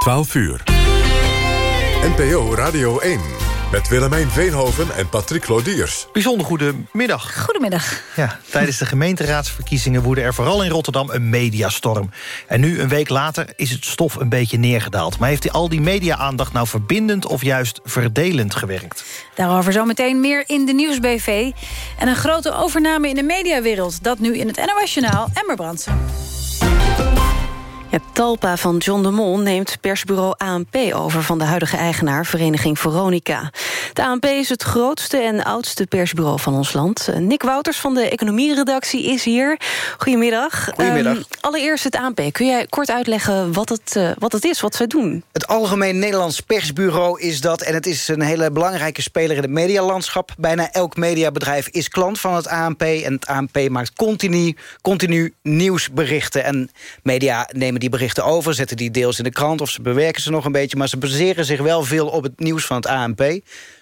12 uur. NPO Radio 1. Met Willemijn Veenhoven en Patrick Lodiers. Bijzonder goede middag. Goedemiddag. Ja, tijdens de gemeenteraadsverkiezingen woedde er vooral in Rotterdam een mediastorm. En nu, een week later, is het stof een beetje neergedaald. Maar heeft al die media-aandacht nou verbindend of juist verdelend gewerkt? Daarover zometeen meer in de Nieuwsbv. En een grote overname in de mediawereld. Dat nu in het NOS Journaal. Emmer Brandsen. Ja, Talpa van John de Mol neemt persbureau ANP over... van de huidige eigenaar, vereniging Veronica. De ANP is het grootste en oudste persbureau van ons land. Eh, Nick Wouters van de economieredactie is hier. Goedemiddag. Goedemiddag. Um, allereerst het ANP. Kun jij kort uitleggen wat het, uh, wat het is, wat zij doen? Het Algemeen Nederlands Persbureau is dat... en het is een hele belangrijke speler in het medialandschap. Bijna elk mediabedrijf is klant van het ANP... en het ANP maakt continu, continu nieuwsberichten. En media nemen die berichten over, zetten die deels in de krant... of ze bewerken ze nog een beetje, maar ze baseren zich wel veel op het nieuws van het ANP.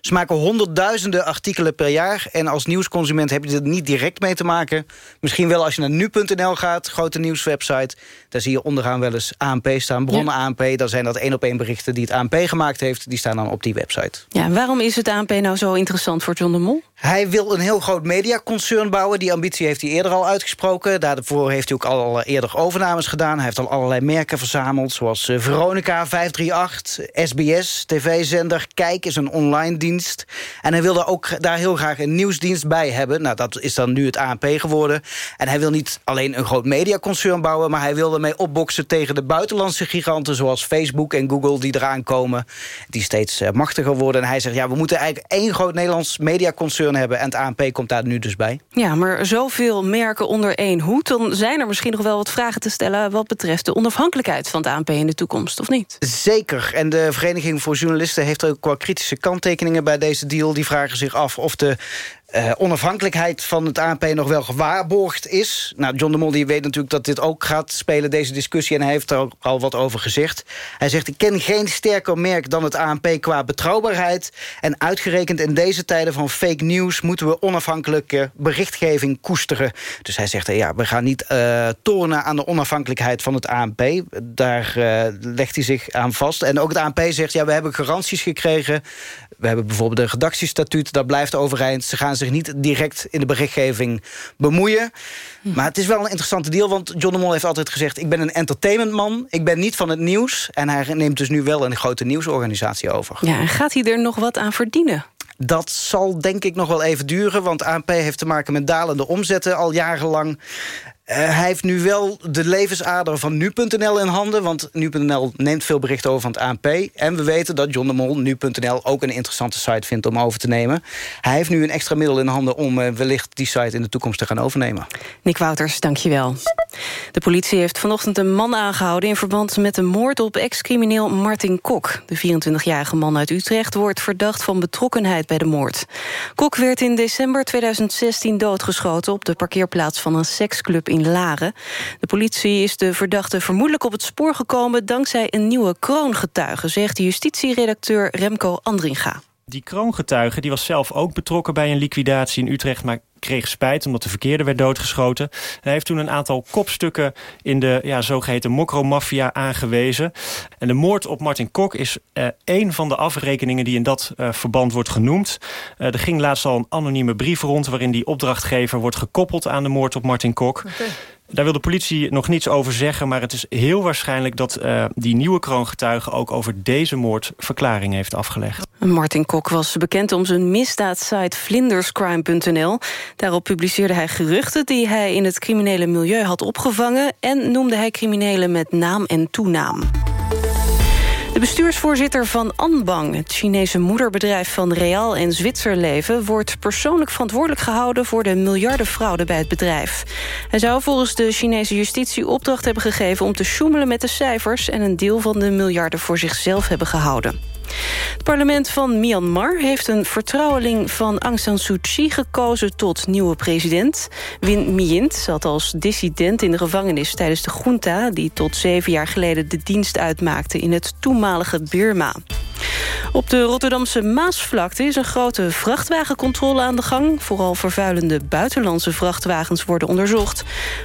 Ze maken honderdduizenden artikelen per jaar... en als nieuwsconsument heb je er niet direct mee te maken. Misschien wel als je naar nu.nl gaat, grote nieuwswebsite... daar zie je onderaan wel eens ANP staan, bronnen ja. ANP. Dan zijn dat één op één berichten die het ANP gemaakt heeft. Die staan dan op die website. Ja, waarom is het ANP nou zo interessant voor John de Mol? Hij wil een heel groot mediaconcern bouwen. Die ambitie heeft hij eerder al uitgesproken. Daarvoor heeft hij ook al eerder overnames gedaan. Hij heeft al allerlei merken verzameld, zoals eh, Veronica 538, SBS, tv-zender, Kijk is een online dienst. En hij wilde ook daar heel graag een nieuwsdienst bij hebben. Nou, dat is dan nu het ANP geworden. En hij wil niet alleen een groot mediaconcern bouwen... maar hij wil ermee opboksen tegen de buitenlandse giganten... zoals Facebook en Google die eraan komen, die steeds uh, machtiger worden. En hij zegt, ja, we moeten eigenlijk één groot Nederlands mediaconcern hebben... en het ANP komt daar nu dus bij. Ja, maar zoveel merken onder één hoed... dan zijn er misschien nog wel wat vragen te stellen... wat betreft de onafhankelijkheid van het ANP in de toekomst, of niet? Zeker. En de Vereniging voor Journalisten heeft ook wel kritische kanttekeningen bij deze deal. Die vragen zich af of de uh, onafhankelijkheid van het ANP nog wel gewaarborgd is. Nou, John de Mol die weet natuurlijk dat dit ook gaat spelen, deze discussie... en hij heeft er al wat over gezegd. Hij zegt, ik ken geen sterker merk dan het ANP qua betrouwbaarheid... en uitgerekend in deze tijden van fake news... moeten we onafhankelijke berichtgeving koesteren. Dus hij zegt, ja, we gaan niet uh, tornen aan de onafhankelijkheid van het ANP. Daar uh, legt hij zich aan vast. En ook het ANP zegt, ja, we hebben garanties gekregen. We hebben bijvoorbeeld een redactiestatuut, dat blijft overeind. Ze gaan zich niet direct in de berichtgeving bemoeien. Maar het is wel een interessante deal, want John de Mol heeft altijd gezegd... ik ben een entertainmentman, ik ben niet van het nieuws. En hij neemt dus nu wel een grote nieuwsorganisatie over. Ja, en gaat hij er nog wat aan verdienen? Dat zal denk ik nog wel even duren, want ANP heeft te maken met dalende omzetten al jarenlang. Uh, hij heeft nu wel de levensader van Nu.nl in handen... want Nu.nl neemt veel berichten over van het ANP. En we weten dat John de Mol Nu.nl ook een interessante site vindt om over te nemen. Hij heeft nu een extra middel in handen om uh, wellicht die site in de toekomst te gaan overnemen. Nick Wouters, dankjewel. De politie heeft vanochtend een man aangehouden... in verband met de moord op ex-crimineel Martin Kok. De 24-jarige man uit Utrecht wordt verdacht van betrokkenheid bij de moord. Kok werd in december 2016 doodgeschoten... op de parkeerplaats van een seksclub in De politie is de verdachte vermoedelijk op het spoor gekomen... dankzij een nieuwe kroongetuige, zegt de justitieredacteur Remco Andringa. Die kroongetuige die was zelf ook betrokken bij een liquidatie in Utrecht... maar kreeg spijt omdat de verkeerde werd doodgeschoten. Hij heeft toen een aantal kopstukken in de ja, zogeheten Mokro-maffia aangewezen. En de moord op Martin Kok is uh, een van de afrekeningen die in dat uh, verband wordt genoemd. Uh, er ging laatst al een anonieme brief rond... waarin die opdrachtgever wordt gekoppeld aan de moord op Martin Kok. Daar wil de politie nog niets over zeggen... maar het is heel waarschijnlijk dat uh, die nieuwe kroongetuige... ook over deze moord verklaring heeft afgelegd. Martin Kok was bekend om zijn misdaadsite vlinderscrime.nl. Daarop publiceerde hij geruchten die hij in het criminele milieu had opgevangen... en noemde hij criminelen met naam en toenaam. De bestuursvoorzitter van Anbang, het Chinese moederbedrijf van Real en Zwitserleven, wordt persoonlijk verantwoordelijk gehouden voor de miljardenfraude bij het bedrijf. Hij zou volgens de Chinese justitie opdracht hebben gegeven om te sjoemelen met de cijfers en een deel van de miljarden voor zichzelf hebben gehouden. Het parlement van Myanmar heeft een vertrouweling van Aung San Suu Kyi gekozen tot nieuwe president. Win Myint zat als dissident in de gevangenis tijdens de junta... die tot zeven jaar geleden de dienst uitmaakte in het toenmalige Birma. Op de Rotterdamse Maasvlakte is een grote vrachtwagencontrole aan de gang. Vooral vervuilende buitenlandse vrachtwagens worden onderzocht.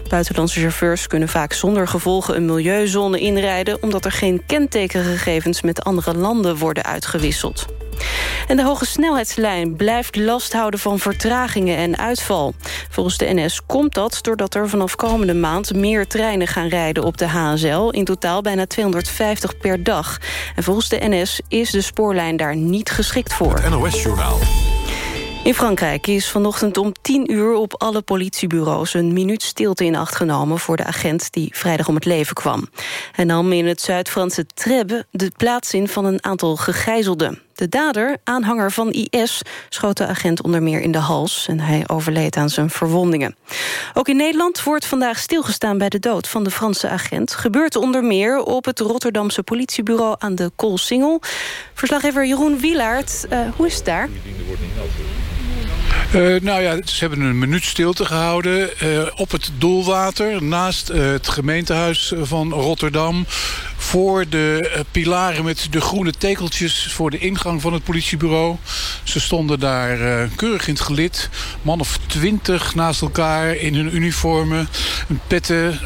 Buitenlandse chauffeurs kunnen vaak zonder gevolgen een milieuzone inrijden... omdat er geen kentekengegevens met andere landen worden uitgewisseld. En de hoge snelheidslijn blijft last houden van vertragingen en uitval. Volgens de NS komt dat doordat er vanaf komende maand... meer treinen gaan rijden op de HSL. In totaal bijna 250 per dag. En volgens de NS is de spoorlijn daar niet geschikt voor. Het NOS-journaal. In Frankrijk is vanochtend om 10 uur op alle politiebureaus... een minuut stilte in acht genomen voor de agent die vrijdag om het leven kwam. Hij nam in het Zuid-Franse Trèbes de plaats in van een aantal gegijzelden. De dader, aanhanger van IS, schoot de agent onder meer in de hals... en hij overleed aan zijn verwondingen. Ook in Nederland wordt vandaag stilgestaan bij de dood van de Franse agent. Gebeurt onder meer op het Rotterdamse politiebureau aan de Koolsingel. Verslaggever Jeroen Wielaert, uh, hoe is het daar? Uh, nou ja, ze hebben een minuut stilte gehouden uh, op het Doelwater... naast uh, het gemeentehuis van Rotterdam voor de uh, pilaren met de groene tekeltjes voor de ingang van het politiebureau. Ze stonden daar uh, keurig in het gelid. Man of twintig naast elkaar in hun uniformen. Petten,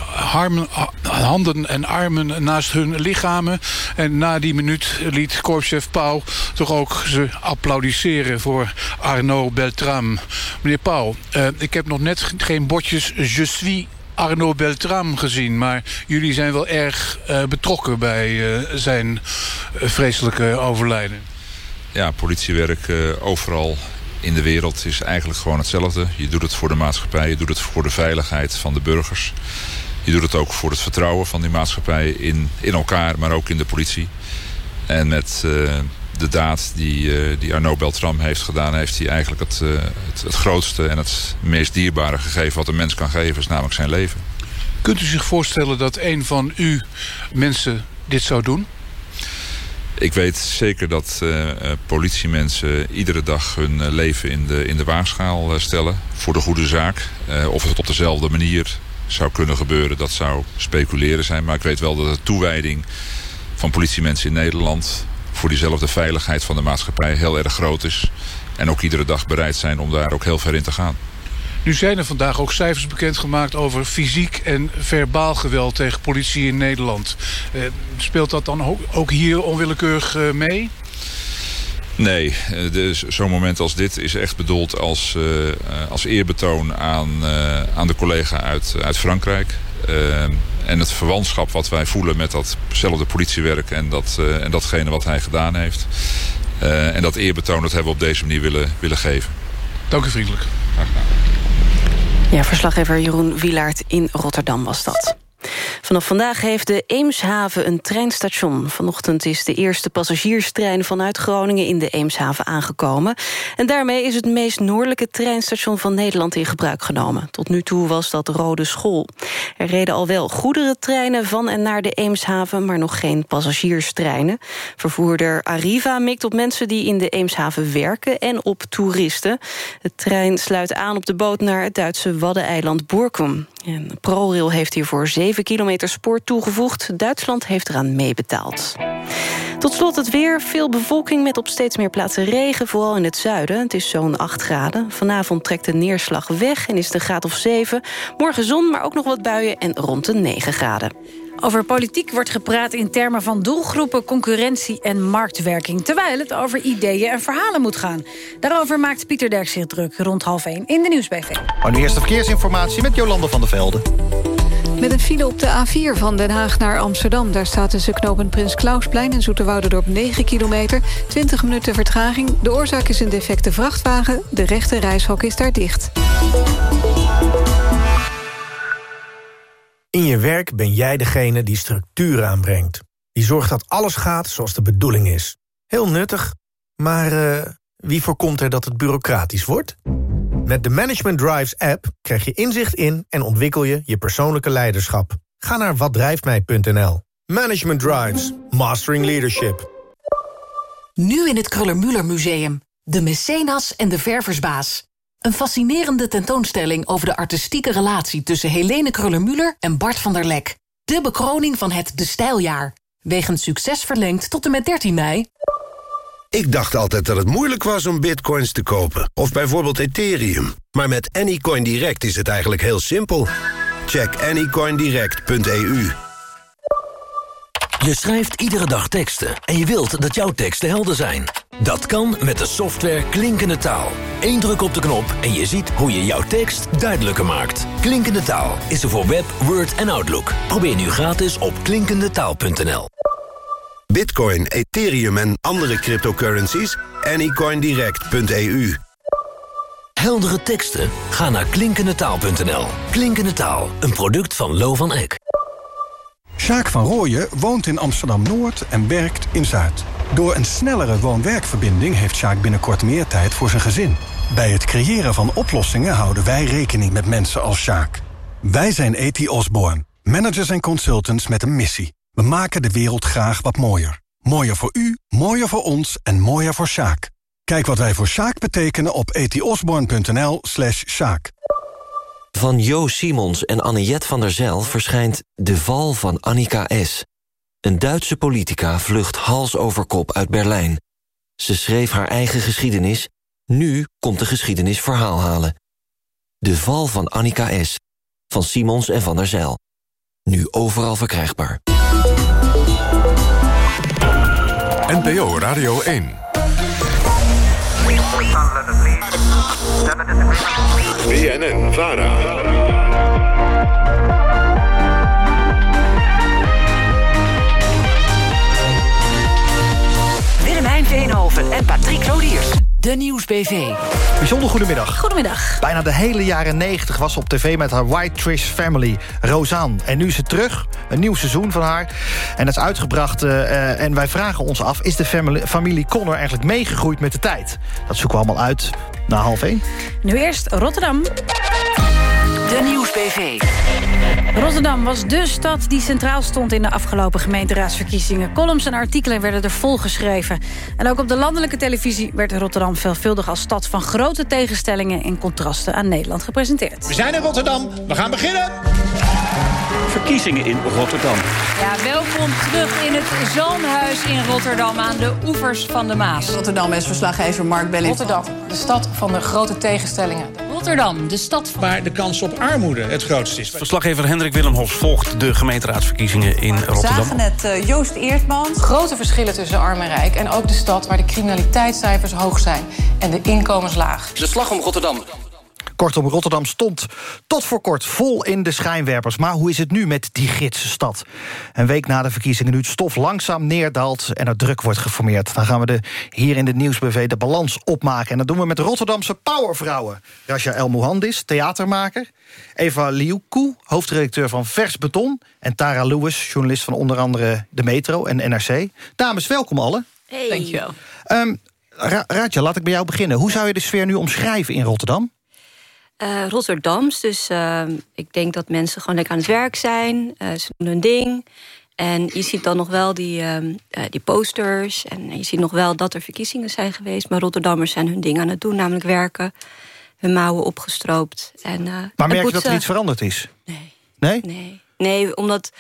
handen en armen naast hun lichamen. En na die minuut liet korpschef Pauw toch ook ze applaudisseren voor Arnaud Beltram. Meneer Pauw, uh, ik heb nog net geen bordjes je suis Arno Beltram gezien. Maar jullie zijn wel erg uh, betrokken bij uh, zijn uh, vreselijke overlijden. Ja, politiewerk overal in de wereld is eigenlijk gewoon hetzelfde. Je doet het voor de maatschappij, je doet het voor de veiligheid van de burgers. Je doet het ook voor het vertrouwen van die maatschappij in, in elkaar, maar ook in de politie. En met de daad die, uh, die Arno Beltram heeft gedaan... heeft hij eigenlijk het, uh, het, het, grootste en het meest dierbare gegeven... wat een mens kan geven, is namelijk zijn leven. Kunt u zich voorstellen dat een van uw mensen dit zou doen? Ik weet zeker dat uh, politiemensen iedere dag hun leven in de, in de waagschaal stellen... voor de goede zaak. of het op dezelfde manier zou kunnen gebeuren, dat zou speculeren zijn. Maar ik weet wel dat de toewijding van politiemensen in Nederland voor diezelfde veiligheid van de maatschappij heel erg groot is. En ook iedere dag bereid zijn om daar ook heel ver in te gaan. Nu zijn er vandaag ook cijfers bekendgemaakt over fysiek en verbaal geweld tegen politie in Nederland. Uh, speelt dat dan ook hier onwillekeurig uh, mee? Nee, zo'n moment als dit is echt bedoeld als, uh, als eerbetoon aan, aan de collega uit, uit Frankrijk. Uh, en het verwantschap wat wij voelen met datzelfde politiewerk en, dat, en datgene wat hij gedaan heeft. en dat eerbetoon dat hebben we op deze manier willen, willen geven. Dank u vriendelijk. Graag gedaan. Ja, verslaggever Jeroen Wielaert in Rotterdam was dat. Vanaf vandaag heeft de Eemshaven een treinstation. Vanochtend is de eerste passagierstrein vanuit Groningen in de Eemshaven aangekomen. En daarmee is het meest noordelijke treinstation van Nederland in gebruik genomen. Tot nu toe was dat Rode School. Er reden al wel goederentreinen van en naar de Eemshaven, maar nog geen passagierstreinen. Vervoerder Arriva mikt op mensen die in de Eemshaven werken en op toeristen. De trein sluit aan op de boot naar het Duitse waddeneiland Borkum. En ProRail heeft hiervoor 7 kilometer spoor toegevoegd. Duitsland heeft eraan meebetaald. Tot slot het weer. Veel bevolking met op steeds meer plaatsen regen, vooral in het zuiden. Het is zo'n 8 graden. Vanavond trekt de neerslag weg en is het een graad of 7. Morgen zon, maar ook nog wat buien en rond de 9 graden. Over politiek wordt gepraat in termen van doelgroepen, concurrentie en marktwerking. Terwijl het over ideeën en verhalen moet gaan. Daarover maakt Pieter Derks zich druk rond half 1 in de Nieuwsbv. Maar nu eerst de verkeersinformatie met Jolande van der Velde. Met een file op de A4 van Den Haag naar Amsterdam. Daar staat tussen knopen Prins Klausplein en Zoeterwouderdorp 9 kilometer. 20 minuten vertraging. De oorzaak is een defecte vrachtwagen. De rechte reishok is daar dicht. In je werk ben jij degene die structuur aanbrengt. Die zorgt dat alles gaat zoals de bedoeling is. Heel nuttig, maar uh, wie voorkomt er dat het bureaucratisch wordt? Met de Management Drives app krijg je inzicht in en ontwikkel je je persoonlijke leiderschap. Ga naar watdrijftmij.nl. Management Drives. Mastering Leadership. Nu in het Kruller-Müller Museum. De Mecenas en de Verversbaas. Een fascinerende tentoonstelling over de artistieke relatie... tussen Helene Kruller-Müller en Bart van der Lek. De bekroning van het De Stijljaar. Wegens succes verlengd tot en met 13 mei. Ik dacht altijd dat het moeilijk was om bitcoins te kopen. Of bijvoorbeeld Ethereum. Maar met Anycoin Direct is het eigenlijk heel simpel. Check anycoindirect.eu. Je schrijft iedere dag teksten en je wilt dat jouw teksten helder zijn. Dat kan met de software Klinkende Taal. Eén druk op de knop en je ziet hoe je jouw tekst duidelijker maakt. Klinkende Taal is er voor Web, Word en Outlook. Probeer nu gratis op klinkendetaal.nl. Bitcoin, Ethereum en andere cryptocurrencies? Anycoindirect.eu. Heldere teksten? Ga naar klinkendetaal.nl. Klinkende Taal, een product van Lo van Eck. Sjaak van Rooyen woont in Amsterdam-Noord en werkt in Zuid. Door een snellere woon-werkverbinding heeft Sjaak binnenkort meer tijd voor zijn gezin. Bij het creëren van oplossingen houden wij rekening met mensen als Sjaak. Wij zijn E.T. Osborne, managers en consultants met een missie. We maken de wereld graag wat mooier. Mooier voor u, mooier voor ons en mooier voor Sjaak. Kijk wat wij voor Sjaak betekenen op etiosborn.nl slash Sjaak. Van Jo Simons en Anniette van der Zijl verschijnt De Val van Annika S. Een Duitse politica vlucht hals over kop uit Berlijn. Ze schreef haar eigen geschiedenis. Nu komt de geschiedenis verhaal halen. De Val van Annika S. Van Simons en van der Zijl. Nu overal verkrijgbaar. NPO Radio 1. BNN Vara. Willemijn Veenhoven en Patrick Lodiers. De Nieuws-BV. Bijzonder goedemiddag. Goedemiddag. Bijna de hele jaren 90 was ze op tv met haar White Trish Family, Roseanne. En nu is ze terug, een nieuw seizoen van haar. En dat is uitgebracht uh, en wij vragen ons af... is de familie, familie Connor eigenlijk meegegroeid met de tijd? Dat zoeken we allemaal uit na half één. Nu eerst Rotterdam. De Nieuws-BV. Rotterdam was dé stad die centraal stond in de afgelopen gemeenteraadsverkiezingen. Columns en artikelen werden er volgeschreven. En ook op de landelijke televisie werd Rotterdam veelvuldig als stad van grote tegenstellingen en contrasten aan Nederland gepresenteerd. We zijn in Rotterdam, we gaan beginnen. Verkiezingen in Rotterdam. Ja, welkom terug in het Zalmhuis in Rotterdam aan de oevers van de Maas. Rotterdam is verslaggever Mark Belling. Rotterdam, de stad van de grote tegenstellingen. Rotterdam, de stad waar de kans op armoede het grootst is. Verslaggever Hendrik Willemhofs volgt de gemeenteraadsverkiezingen in Rotterdam. We zagen net uh, Joost Eertmans. Grote verschillen tussen arm en rijk. En ook de stad waar de criminaliteitscijfers hoog zijn en de inkomens laag. De slag om Rotterdam. Kortom, Rotterdam stond tot voor kort vol in de schijnwerpers. Maar hoe is het nu met die Gidse stad? Een week na de verkiezingen nu het stof langzaam neerdaalt... en er druk wordt geformeerd. Dan gaan we de, hier in de Nieuwsbv de balans opmaken. En dat doen we met Rotterdamse powervrouwen. Rasha El Mohandis, theatermaker. Eva Liuku, hoofdredacteur van Vers Beton. En Tara Lewis, journalist van onder andere De Metro en NRC. Dames, welkom allen. Hey. Dankjewel. Um, Ra laat ik bij jou beginnen. Hoe zou je de sfeer nu omschrijven in Rotterdam? Uh, Rotterdams, dus uh, ik denk dat mensen gewoon lekker aan het werk zijn. Uh, ze doen hun ding. En je ziet dan nog wel die, die posters. En je ziet nog wel dat er verkiezingen zijn geweest. Maar Rotterdammers zijn hun ding aan het doen, namelijk werken. Hun mouwen opgestroopt. En, maar merk je dat er iets veranderd is? Nee. Nee? Nee, nee omdat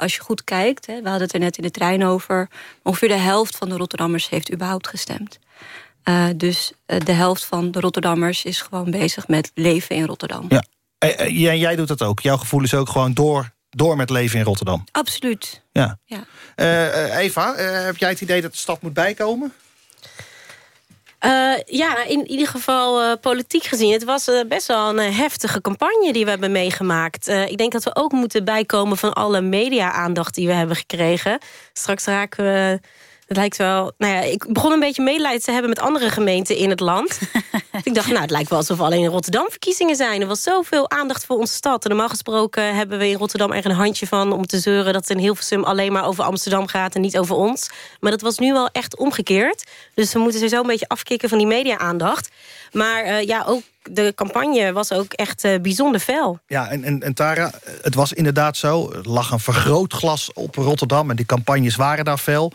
als je goed kijkt... Hè, we hadden het er net in de trein over... ongeveer de helft van de Rotterdammers heeft überhaupt gestemd. Uh, dus uh, de helft van de Rotterdammers is gewoon bezig met leven in Rotterdam. Ja. Uh, jij, jij doet dat ook. Jouw gevoel is ook gewoon door, door met leven in Rotterdam. Absoluut. Ja. ja. Eva, heb jij het idee dat de stad moet bijkomen? Uh, ja, in ieder geval uh, politiek gezien. Het was uh, best wel een heftige campagne die we hebben meegemaakt. ik denk dat we ook moeten bijkomen van alle media-aandacht die we hebben gekregen. Straks raken we... Het lijkt wel. Nou ja, ik begon een beetje medelijden te hebben met andere gemeenten in het land. ik dacht, nou, het lijkt wel alsof alleen in Rotterdam verkiezingen zijn. Er was zoveel aandacht voor onze stad. En normaal gesproken hebben we in Rotterdam er een handje van om te zeuren dat het in Hilversum alleen maar over Amsterdam gaat en niet over ons. Maar dat was nu wel echt omgekeerd. Dus we moeten ze zo een beetje afkicken van die media-aandacht. Maar uh, ja, ook de campagne was ook echt uh, bijzonder fel. Ja, en, en, en Tara, het was inderdaad zo. Er lag een vergrootglas op Rotterdam en die campagnes waren daar fel.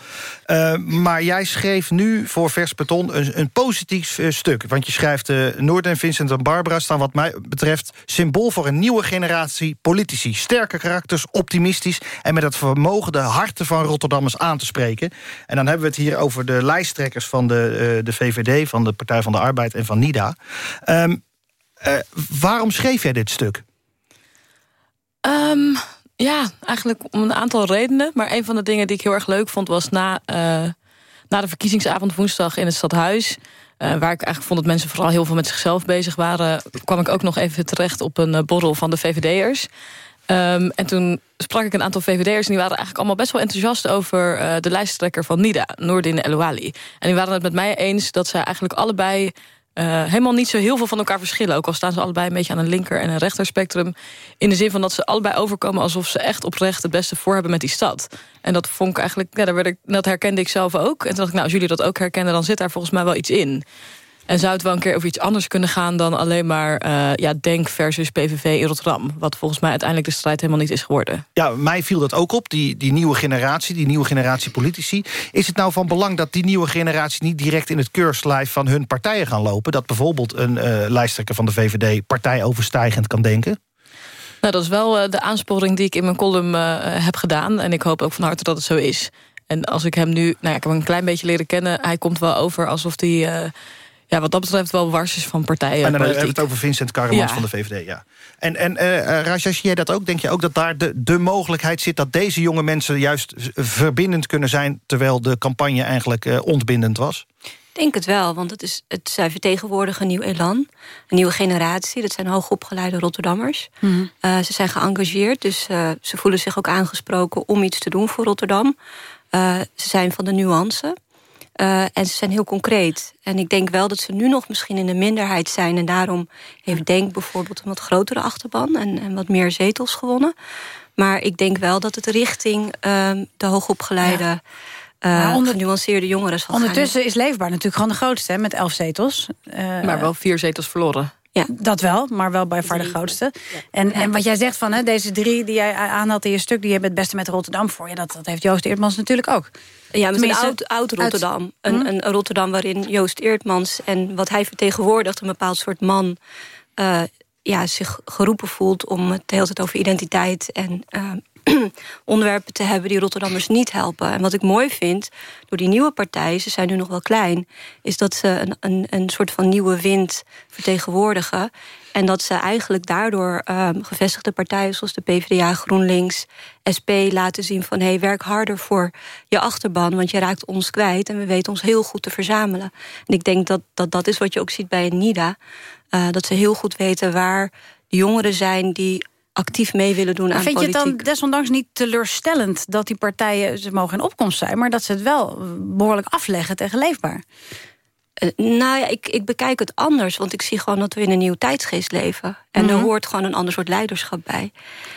Uh, maar jij schreef nu voor Vers Beton een, een positief uh, stuk. Want je schrijft... Noord en Vincent en Barbara staan wat mij betreft... symbool voor een nieuwe generatie politici. Sterke karakters, optimistisch... en met het vermogen de harten van Rotterdammers aan te spreken. En dan hebben we het hier over de lijsttrekkers van de, de VVD... van de Partij van de Arbeid en van NIDA. Um, uh, waarom schreef jij dit stuk? Um, ja, eigenlijk om een aantal redenen. Maar een van de dingen die ik heel erg leuk vond... was na, uh, na de verkiezingsavond woensdag in het stadhuis... Uh, waar ik eigenlijk vond dat mensen vooral heel veel met zichzelf bezig waren... kwam ik ook nog even terecht op een borrel van de VVD'ers... Um, en toen sprak ik een aantal VVD'ers... en die waren eigenlijk allemaal best wel enthousiast... over de lijsttrekker van NIDA, Noordin Elouali. En die waren het met mij eens dat zij eigenlijk allebei... Uh, helemaal niet zo heel veel van elkaar verschillen. Ook al staan ze allebei een beetje aan een linker- en een rechterspectrum. In de zin van dat ze allebei overkomen... alsof ze echt oprecht het beste voor hebben met die stad. En dat vond ik eigenlijk, ja, werd ik, dat herkende ik zelf ook. En toen dacht ik, nou, als jullie dat ook herkennen... dan zit daar volgens mij wel iets in. En zou het wel een keer over iets anders kunnen gaan... dan alleen maar uh, ja, Denk versus PVV in Rotterdam? Wat volgens mij uiteindelijk de strijd helemaal niet is geworden. Ja, mij viel dat ook op, die, die nieuwe generatie, die nieuwe generatie politici. Is het nou van belang dat die nieuwe generatie... niet direct in het keurslijf van hun partijen gaan lopen? Dat bijvoorbeeld een uh, lijsttrekker van de VVD partijoverstijgend kan denken? Nou, dat is wel uh, de aansporing die ik in mijn column heb gedaan. En ik hoop ook van harte dat het zo is. En als ik hem nu... Nou ja, ik heb hem een klein beetje leren kennen. Hij komt wel over alsof hij ja, wat dat betreft wel warsjes van partijen. En dan hebben we het over Vincent Karremans van de VVD, ja. En, en uh, Raja, zie jij dat ook? Denk je ook dat daar de, de mogelijkheid zit... dat deze jonge mensen juist verbindend kunnen zijn... terwijl de campagne eigenlijk uh, ontbindend was? Ik denk het wel, want het, is, het zij vertegenwoordigen een nieuw elan. Een nieuwe generatie, dat zijn hoogopgeleide Rotterdammers. Mm -hmm. uh, ze zijn geëngageerd, dus ze voelen zich ook aangesproken... om iets te doen voor Rotterdam. ze zijn van de nuance... Uh, en ze zijn heel concreet. En ik denk wel dat ze nu nog misschien in de minderheid zijn... en daarom heeft Denk bijvoorbeeld een wat grotere achterban... en, en wat meer zetels gewonnen. Maar ik denk wel dat het richting uh, de hoogopgeleide... Ja. Uh, onder, genuanceerde jongeren zal Ondertussen gaan. is Leefbaar natuurlijk gewoon de grootste, hè, met elf zetels. Uh, maar wel vier zetels verloren. Ja, dat wel, maar wel bij far de grootste. En, en wat jij zegt van hè, deze drie die jij aanhaalt in je stuk... die hebben het beste met Rotterdam voor je. Dat, dat heeft Joost Eertmans natuurlijk ook. Ja, met een oud, oud Rotterdam. Uit... Een, hm? een, Rotterdam waarin Joost Eertmans en wat hij vertegenwoordigt... een bepaald soort man uh, ja, zich geroepen voelt... om het de hele tijd over identiteit en uh, onderwerpen te hebben... die Rotterdammers niet helpen. En wat ik mooi vind, door die nieuwe partijen... ze zijn nu nog wel klein... is dat ze een, een, een soort van nieuwe wind vertegenwoordigen... En dat ze eigenlijk daardoor um, gevestigde partijen zoals de PvdA, GroenLinks, SP laten zien van hé, hey, werk harder voor je achterban, want je raakt ons kwijt en we weten ons heel goed te verzamelen. En ik denk dat dat, dat is wat je ook ziet bij NIDA. Uh, dat ze heel goed weten waar de jongeren zijn die actief mee willen doen maar aan vind politiek. Vind je het dan desondanks niet teleurstellend dat die partijen... ze mogen in opkomst zijn, maar dat ze het wel behoorlijk afleggen tegen leefbaar? Uh, nou ja, ik, ik bekijk het anders. Want ik zie gewoon dat we in een nieuw tijdsgeest leven. En mm -hmm. er hoort gewoon een ander soort leiderschap bij.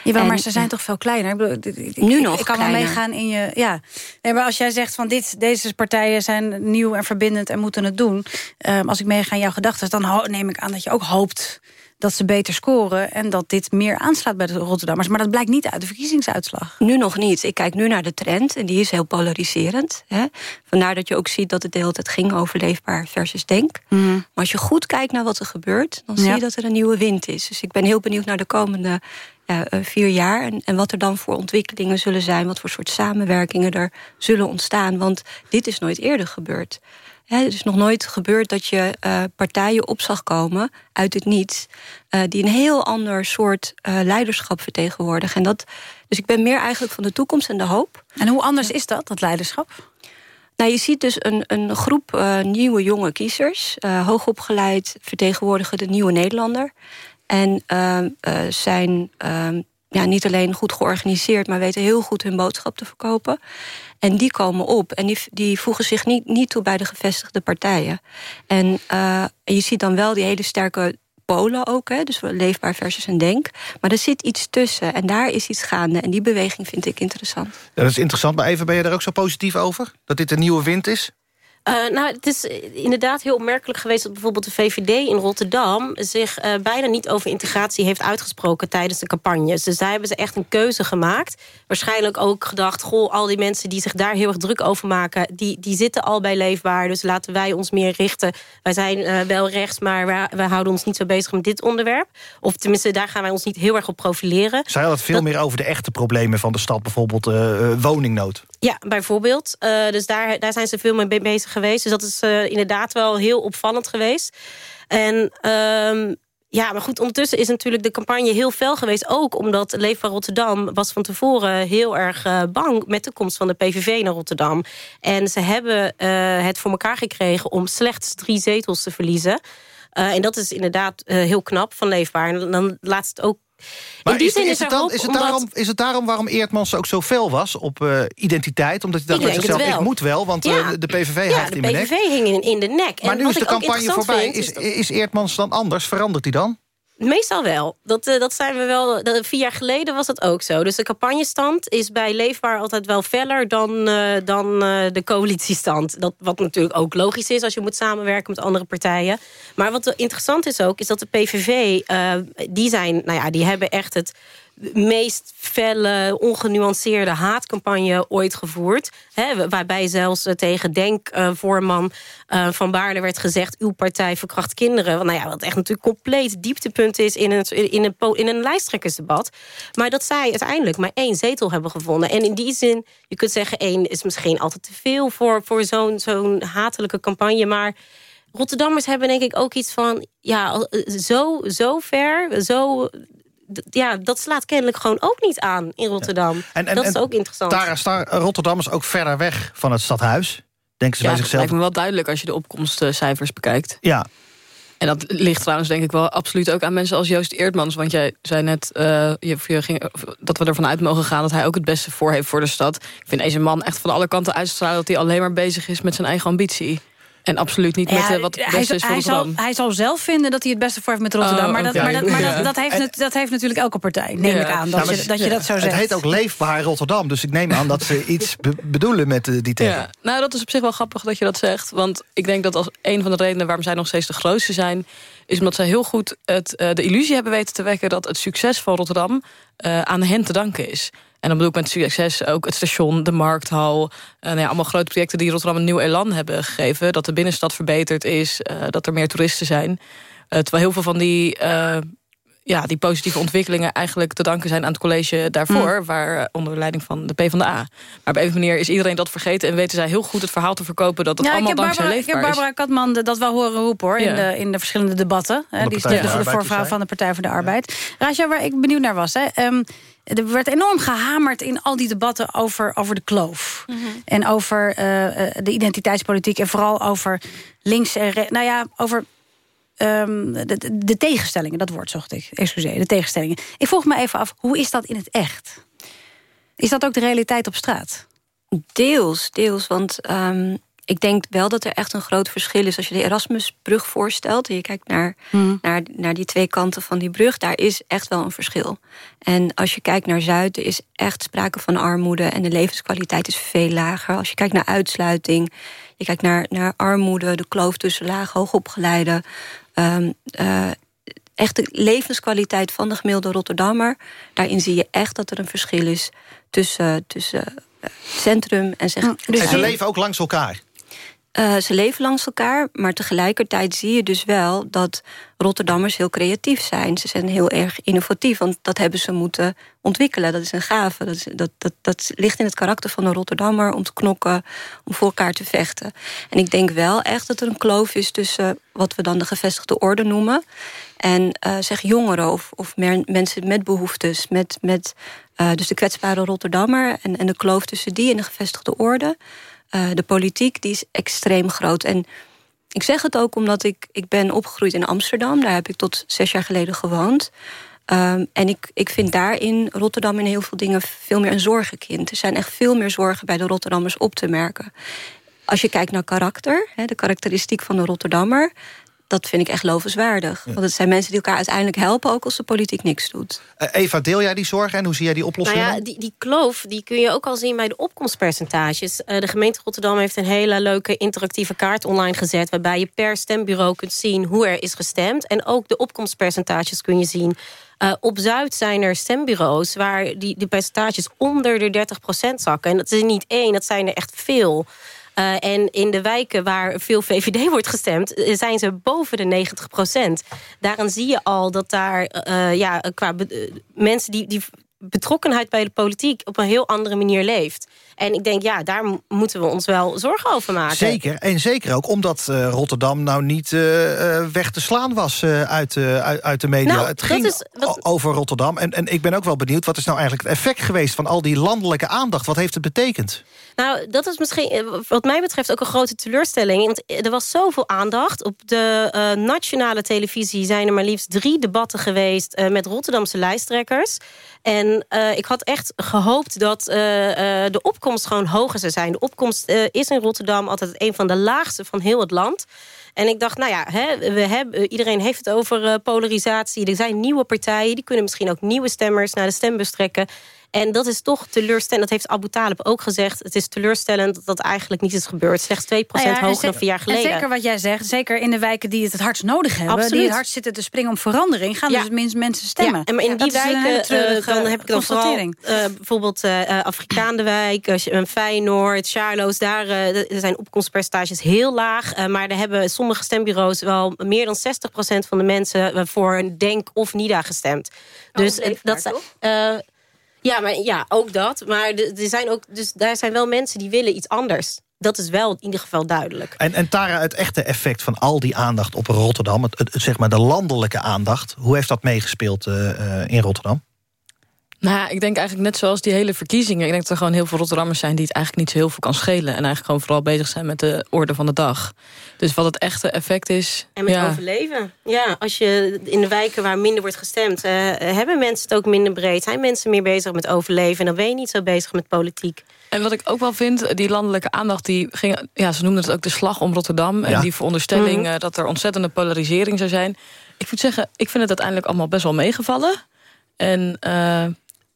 Jawel, en, maar ze zijn toch veel kleiner? Ik bedoel, ik, nu nog Ik kan wel meegaan in je... Ja. Nee, maar als jij zegt van dit, deze partijen zijn nieuw en verbindend... en moeten het doen. Um, als ik meega in jouw gedachten... dan neem ik aan dat je ook hoopt dat ze beter scoren... en dat dit meer aanslaat bij de Rotterdammers. Maar dat blijkt niet uit de verkiezingsuitslag. Nu nog niet. Ik kijk nu naar de trend en die is heel polariserend. Hè. Vandaar dat je ook ziet dat het de hele tijd ging over leefbaar versus denk. Mm. Maar als je goed kijkt naar wat er gebeurt... dan ja. zie je dat er een nieuwe wind is. Dus ik ben heel benieuwd naar de komende ja, vier jaar... En, en wat er dan voor ontwikkelingen zullen zijn... wat voor soort samenwerkingen er zullen ontstaan. Want dit is nooit eerder gebeurd. Het is nog nooit gebeurd dat je uh, partijen op zag komen uit het niets... Uh, die een heel ander soort uh, leiderschap vertegenwoordigen. En dat, dus ik ben meer eigenlijk van de toekomst en de hoop. En hoe anders is dat, dat leiderschap? Nou, je ziet dus een, een groep nieuwe jonge kiezers... hoogopgeleid vertegenwoordigen de nieuwe Nederlander... en ehm, zijn ehm, ja, niet alleen goed georganiseerd... maar weten heel goed hun boodschap te verkopen... En die komen op en die, die voegen zich niet, niet toe bij de gevestigde partijen. En uh, je ziet dan wel die hele sterke polen ook, hè, dus leefbaar versus een denk. Maar er zit iets tussen en daar is iets gaande. En die beweging vind ik interessant. Ja, dat is interessant, maar even, ben je daar ook zo positief over? Dat dit een nieuwe wind is? Uh, nou, het is inderdaad heel opmerkelijk geweest... dat bijvoorbeeld de VVD in Rotterdam... zich uh, bijna niet over integratie heeft uitgesproken tijdens de campagnes. Dus daar hebben ze echt een keuze gemaakt. Waarschijnlijk ook gedacht... goh, al die mensen die zich daar heel erg druk over maken... die, die zitten al bij Leefbaar, dus laten wij ons meer richten. Wij zijn uh, wel rechts, maar wij, wij, houden ons niet zo bezig met dit onderwerp. Of tenminste, daar gaan wij ons niet heel erg op profileren. Zij had het veel dat... meer over de echte problemen van de stad. Bijvoorbeeld woningnood. Ja, bijvoorbeeld. dus daar, daar zijn ze veel mee bezig geweest. Dus dat is uh, inderdaad wel heel opvallend geweest. En um, ja, maar goed, ondertussen is natuurlijk de campagne heel fel geweest. Ook omdat Leefbaar Rotterdam was van tevoren heel erg uh, bang... met de komst van de PVV naar Rotterdam. En ze hebben uh, het voor elkaar gekregen om slechts drie zetels te verliezen. en dat is inderdaad heel knap van Leefbaar. En dan laat het ook maar in die is, zin is, is, het dan, is, het omdat... daarom, is het daarom waarom Eertmans ook zo fel was op uh, identiteit? Omdat hij dacht bij zichzelf, ik moet wel, want ja. uh, de PVV ja, heeft in mijn nek. de PVV hing in, in, de nek. Maar en nu is de campagne voorbij. Vind, is, is Eertmans dan anders? Verandert hij dan? Meestal wel. Dat, uh, dat zijn we wel. Dat, vier jaar geleden was dat ook zo. Dus de campagnestand is bij Leefbaar altijd wel feller dan, uh, dan uh, de coalitiestand. Dat, wat natuurlijk ook logisch is als je moet samenwerken met andere partijen. Maar wat interessant is ook, is dat de PVV, die zijn, nou ja, die hebben echt het meest felle, ongenuanceerde haatcampagne ooit gevoerd. Hè, waarbij zelfs uh, tegen Denk-voorman uh, uh, Van Baarle werd gezegd... uw partij verkracht kinderen. Nou ja, wat echt natuurlijk compleet dieptepunt is in een, in, een, in een lijsttrekkersdebat. Maar dat zij uiteindelijk maar één zetel hebben gevonden. En in die zin, je kunt zeggen één is misschien altijd te veel... voor, voor zo'n zo'n hatelijke campagne, maar... Rotterdammers hebben denk ik ook iets van... ja, zo, zo ver, zo ja, dat slaat kennelijk gewoon ook niet aan in Rotterdam. Ja. En, en, dat is ook interessant. Daar staan Rotterdammers ook verder weg van het stadhuis. Denken ze ja, bij zichzelf. lijkt me wel duidelijk als je de opkomstcijfers bekijkt. Ja. En dat ligt trouwens denk ik wel absoluut ook aan mensen als Joost Eerdmans. Want jij zei net uh, je, je ging, dat we ervan uit mogen gaan... dat hij ook het beste voor heeft voor de stad. Ik vind deze man echt van alle kanten uitstralen... dat hij alleen maar bezig is met zijn eigen ambitie. En absoluut niet met ja, uh, wat het beste is voor hij Rotterdam. Zal, hij zal zelf vinden dat hij het beste voor heeft met Rotterdam. Oh, maar dat, okay. maar, dat, maar, dat, ja. dat, dat, heeft, dat heeft natuurlijk elke partij, neem Ja. ik aan. Dat, Ja, maar je, dat je dat zo zegt. Het heet ook Leefbaar Rotterdam. Dus ik neem aan dat ze iets be bedoelen met uh, die term. Ja, nou, dat is op zich wel grappig dat je dat zegt. Want ik denk dat als een van de redenen waarom zij nog steeds de grootste zijn... is omdat zij heel goed het, uh, de illusie hebben weten te wekken... dat het succes van Rotterdam uh, aan hen te danken is. En dan bedoel ik met succes ook het station, de markthal. Uh, nou ja, allemaal grote projecten die Rotterdam een nieuw elan hebben gegeven. Dat de binnenstad verbeterd is, uh, dat er meer toeristen zijn. Uh, terwijl heel veel van die, ja, die positieve ontwikkelingen... eigenlijk te danken zijn aan het college daarvoor... Mm. Waar, onder leiding van de PvdA. Maar op een manier is iedereen dat vergeten... en weten zij heel goed het verhaal te verkopen... dat het ja, allemaal dankzij Barbara, leefbaar Ik heb Barbara Katman dat wel horen roepen hoor, Ja. in, de, in de verschillende debatten. Hè, die is de, voor de voorvrouw van de Partij voor de Arbeid. Raja, waar ik benieuwd naar was... Hè, um, er werd enorm gehamerd in al die debatten over, over de kloof. Mhm. En over uh, de identiteitspolitiek. En vooral over links en rechts. Nou ja, over um, de, de, de, tegenstellingen. Dat woord zocht ik. Excuseer, de tegenstellingen. Ik vroeg me even af, hoe is dat in het echt? Is dat ook de realiteit op straat? Deels, deels. Want um, ik denk wel dat er echt een groot verschil is... als je de Erasmusbrug voorstelt... en je kijkt naar, hmm. naar, naar die twee kanten van die brug... daar is echt wel een verschil. En als je kijkt naar Zuid, er is echt sprake van armoede... en de levenskwaliteit is veel lager. Als je kijkt naar uitsluiting, je kijkt naar, naar armoede... de kloof tussen laag hoogopgeleide... Um, uh, echt de levenskwaliteit van de gemiddelde Rotterdammer... daarin zie je echt dat er een verschil is tussen... tussen centrum en zeg... Dus en ze leven ook langs elkaar? Uh, ze leven langs elkaar, maar tegelijkertijd zie je dus wel... dat Rotterdammers heel creatief zijn. Ze zijn heel erg innovatief, want dat hebben ze moeten ontwikkelen. Dat is een gave. Dat, is, dat, dat, dat ligt in het karakter van de Rotterdammer... om te knokken, om voor elkaar te vechten. En ik denk wel echt dat er een kloof is tussen... wat we dan de gevestigde orde noemen... en uh, zeg jongeren of, of mensen met behoeftes... met, met uh, dus de kwetsbare Rotterdammer... En, en de kloof tussen die en de gevestigde orde... Uh, de politiek die is extreem groot. En ik zeg het ook omdat ik, ik ben opgegroeid in Amsterdam. Daar heb ik tot zes jaar geleden gewoond. Um, en ik, ik vind daarin Rotterdam in heel veel dingen veel meer een zorgenkind. Er zijn echt veel meer zorgen bij de Rotterdammers op te merken. Als je kijkt naar karakter, de karakteristiek van de Rotterdammer... dat vind ik echt lovenswaardig. Want het zijn mensen die elkaar uiteindelijk helpen... ook als de politiek niks doet. Uh, Eva, deel jij die zorgen en hoe zie jij die oplossingen? Nou ja, die, die kloof die kun je ook al zien bij de opkomstpercentages. Uh, de gemeente Rotterdam heeft een hele leuke interactieve kaart online gezet... waarbij je per stembureau kunt zien hoe er is gestemd. En ook de opkomstpercentages kun je zien... Uh, op Zuid zijn er stembureaus waar die, die percentages onder de 30% zakken. En dat is niet één, dat zijn er echt veel. Uh, en in de wijken waar veel VVD wordt gestemd... zijn ze boven de 90 procent. Daaraan zie je al dat daar uh, ja, qua mensen die, die betrokkenheid bij de politiek... op een heel andere manier leeft. En ik denk, ja, daar moeten we ons wel zorgen over maken. Zeker, en zeker ook omdat uh, Rotterdam nou niet uh, weg te slaan was uh, uit, uit, uit, de media. Nou, het ging is, wat... over Rotterdam. En, en ik ben ook wel benieuwd, wat is nou eigenlijk het effect geweest... van al die landelijke aandacht? Wat heeft het betekend? Nou, dat is misschien wat mij betreft ook een grote teleurstelling. Want er was zoveel aandacht. Op de uh, nationale televisie zijn er maar liefst drie debatten geweest... Met Rotterdamse lijsttrekkers. En ik had echt gehoopt dat de opkomst gewoon hoger zou zijn. De opkomst is in Rotterdam altijd een van de laagste van heel het land... En ik dacht, nou ja, hè, we hebben, iedereen heeft het over polarisatie. Er zijn nieuwe partijen, die kunnen misschien ook nieuwe stemmers naar de stembus trekken. En dat is toch teleurstellend. Dat heeft Abu Talib ook gezegd. Het is teleurstellend dat dat eigenlijk niet is gebeurd. Slechts 2% nou ja, hoger dan vier jaar geleden. En zeker wat jij zegt. Zeker in de wijken die het het hardst nodig hebben. Absoluut. Die het hardst zitten te springen om verandering. Gaan ja. dus minst mensen stemmen. Ja, en maar in die wijken uh, dan heb ik dan vooral uh, bijvoorbeeld uh, Afrikaandenwijk, uh, Feyenoord, Charloes. Daar zijn opkomstpercentages heel laag. maar daar hebben sommige stembureaus wel meer dan 60% van de mensen voor een Denk of NIDA gestemd. Oh, dus dat ja, maar, ja, ook dat. Maar er zijn ook, dus daar zijn wel mensen die willen iets anders. Dat is wel in ieder geval duidelijk. En, en Tara, het echte effect van al die aandacht op Rotterdam... Het, het, zeg maar de landelijke aandacht... hoe heeft dat meegespeeld uh, in Rotterdam? Nou ja, ik denk eigenlijk net zoals die hele verkiezingen. Ik denk dat er gewoon heel veel Rotterdammers zijn... die het eigenlijk niet zo heel veel kan schelen. En eigenlijk gewoon vooral bezig zijn met de orde van de dag. Dus wat het echte effect is... En met ja. overleven. Ja, als je in de wijken waar minder wordt gestemd... Uh, hebben mensen het ook minder breed. Zijn mensen meer bezig met overleven. En dan ben je niet zo bezig met politiek. En wat ik ook wel vind, die landelijke aandacht... die ging, ja, ze noemden het ook de slag om Rotterdam. En die veronderstelling mm -hmm. uh, dat er ontzettende polarisering zou zijn. Ik moet zeggen, ik vind het uiteindelijk allemaal best wel meegevallen. En... Uh,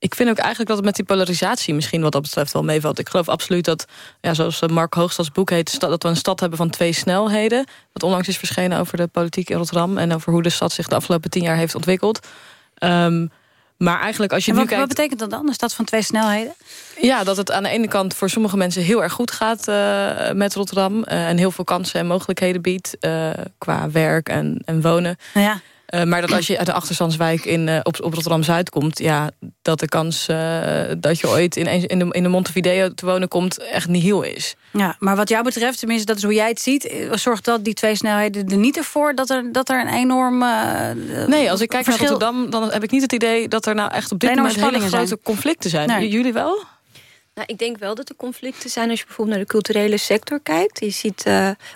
ik vind ook eigenlijk dat het met die polarisatie misschien wat dat betreft wel meevalt. Ik geloof absoluut dat, ja, zoals Mark Hoogstads boek heet... dat we een stad hebben van twee snelheden. Dat onlangs is verschenen over de politiek in Rotterdam... en over hoe de stad zich de afgelopen tien jaar heeft ontwikkeld. Um, maar eigenlijk als je en nu wat, kijkt... wat betekent dat dan, een stad van twee snelheden? Ja, dat het aan de ene kant voor sommige mensen heel erg goed gaat uh, met Rotterdam. Uh, en heel veel kansen en mogelijkheden biedt uh, qua werk en, en wonen. Ja. Uh, maar dat als je uit de achterstandswijk in, uh, op, op Rotterdam-Zuid komt... ja, dat de kans uh, dat je ooit in, in, de, in de Montevideo te wonen komt... echt niet heel is. Ja, maar wat jou betreft, tenminste dat is hoe jij het ziet... zorgt dat die twee snelheden er niet ervoor... dat er, dat er een enorm Nee, als ik kijk verschil... naar Rotterdam... dan heb ik niet het idee dat er nou echt op dit moment... hele grote zijn. conflicten zijn. Nee. Jullie wel? Nou, ik denk wel dat er conflicten zijn als je bijvoorbeeld naar de culturele sector kijkt. Je ziet,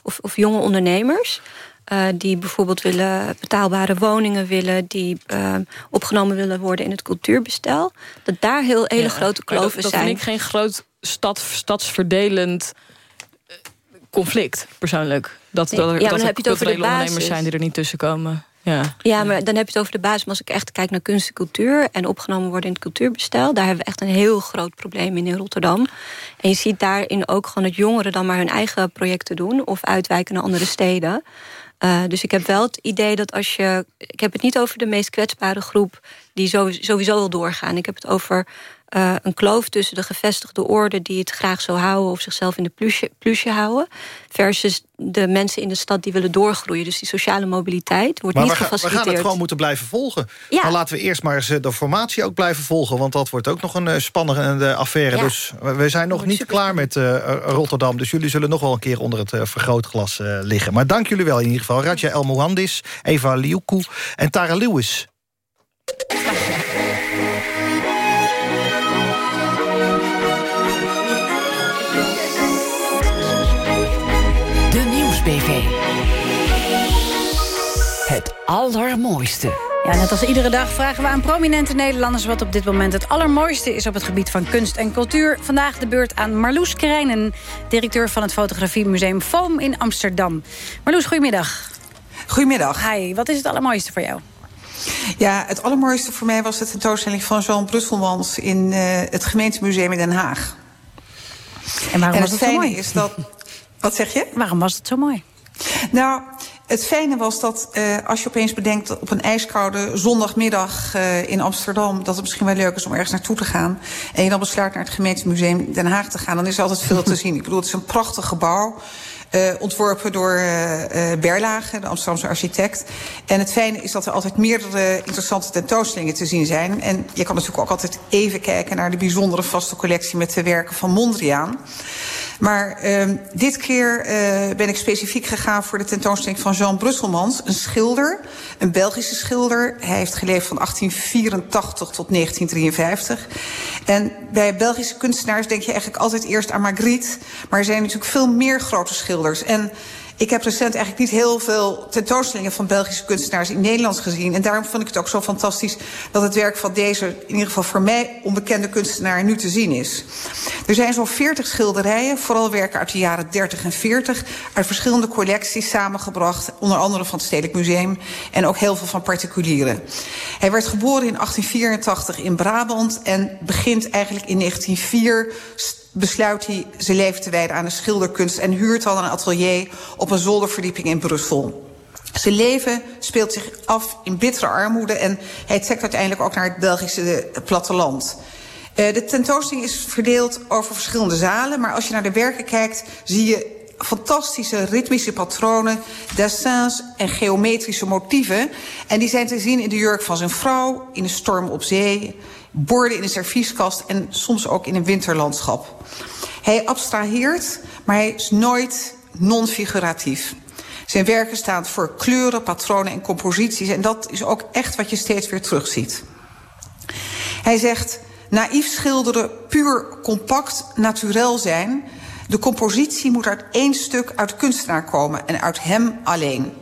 of, of jonge ondernemers... Uh, die bijvoorbeeld willen betaalbare woningen willen... die uh, opgenomen willen worden in het cultuurbestel. Dat daar heel hele ja, grote kloven dat, dat zijn. Dat vind ik geen groot stad, stadsverdelend conflict, persoonlijk. Dat, nee. dat, ja, dat dan er heb je het over de ondernemers zijn die er niet tussen komen. Ja. ja, maar dan heb je het over de basis. Maar als ik echt kijk naar kunst en cultuur... en opgenomen worden in het cultuurbestel... daar hebben we echt een heel groot probleem in in Rotterdam. En je ziet daarin ook gewoon dat jongeren dan maar hun eigen projecten doen... of uitwijken naar andere steden... Uh, dus ik heb wel het idee dat als je... Ik heb het niet over de meest kwetsbare groep... die sowieso, sowieso wil doorgaan. Ik heb het over uh, een kloof tussen de gevestigde orde... die het graag zo houden of zichzelf in de plusje, plusje houden... versus de mensen in de stad die willen doorgroeien. Dus die sociale mobiliteit wordt maar niet we gefaciliteerd. we gaan het gewoon moeten blijven volgen. Ja. Maar laten we eerst maar eens de formatie ook blijven volgen... want dat wordt ook nog een spannende affaire. Ja. Dus we zijn nog niet klaar met uh, Rotterdam. Dus jullie zullen nog wel een keer onder het uh, vergrootglas uh, liggen. Maar dank jullie wel in ieder geval. Radja El Mohandis, Eva Liuku en Tara Lewis. Het allermooiste. Ja, net als iedere dag vragen we aan prominente Nederlanders... wat op dit moment het allermooiste is op het gebied van kunst en cultuur. Vandaag de beurt aan Marloes Kerijnen, directeur van het fotografiemuseum Foam in Amsterdam. Marloes, goedemiddag. Goedemiddag. Hi, wat is het allermooiste voor jou? Ja, het allermooiste voor mij was de tentoonstelling van Jean Brusselmans... in uh, het gemeentemuseum in Den Haag. En waarom en was het het zo mooi? is dat... Wat zeg je? Waarom was het zo mooi? Nou, het fijne was dat uh, als je opeens bedenkt op een ijskoude zondagmiddag uh, in Amsterdam... dat het misschien wel leuk is om ergens naartoe te gaan... en je dan besluit naar het gemeentemuseum Den Haag te gaan... dan is er altijd veel te zien. Ik bedoel, het is een prachtig gebouw... Uh, ontworpen door uh, uh, Berlage, de Amsterdamse architect. En het fijne is dat er altijd meerdere interessante tentoonstellingen te zien zijn. En je kan natuurlijk ook altijd even kijken naar de bijzondere vaste collectie met de werken van Mondriaan. Maar uh, dit keer ben ik specifiek gegaan voor de tentoonstelling van Jean Brusselmans. Een schilder, een Belgische schilder. Hij heeft geleefd van 1884 tot 1953. En bij Belgische kunstenaars denk je eigenlijk altijd eerst aan Magritte. Maar er zijn natuurlijk veel meer grote schilders. En ik heb recent eigenlijk niet heel veel tentoonstellingen van Belgische kunstenaars in Nederland gezien. En daarom vond ik het ook zo fantastisch dat het werk van deze, in ieder geval voor mij, onbekende kunstenaar nu te zien is. Er zijn zo'n 40 schilderijen, vooral werken uit de jaren 30 en 40, uit verschillende collecties samengebracht. Onder andere van het Stedelijk Museum en ook heel veel van particulieren. Hij werd geboren in 1884 in Brabant en begint eigenlijk in 1904 besluit hij zijn leven te wijden aan de schilderkunst... en huurt dan een atelier op een zolderverdieping in Brussel. Zijn leven speelt zich af in bittere armoede... en hij trekt uiteindelijk ook naar het Belgische platteland. Uh, de tentoonstelling is verdeeld over verschillende zalen... maar als je naar de werken kijkt, zie je fantastische ritmische patronen, dessins en geometrische motieven. En die zijn te zien in de jurk van zijn vrouw, in de storm op zee borden in een servieskast en soms ook in een winterlandschap. Hij abstraheert, maar hij is nooit non-figuratief. Zijn werken staan voor kleuren, patronen en composities... en dat is ook echt wat je steeds weer terugziet. Hij zegt, naïef schilderen, puur compact, naturel zijn... de compositie moet uit één stuk uit kunstenaar komen en uit hem alleen...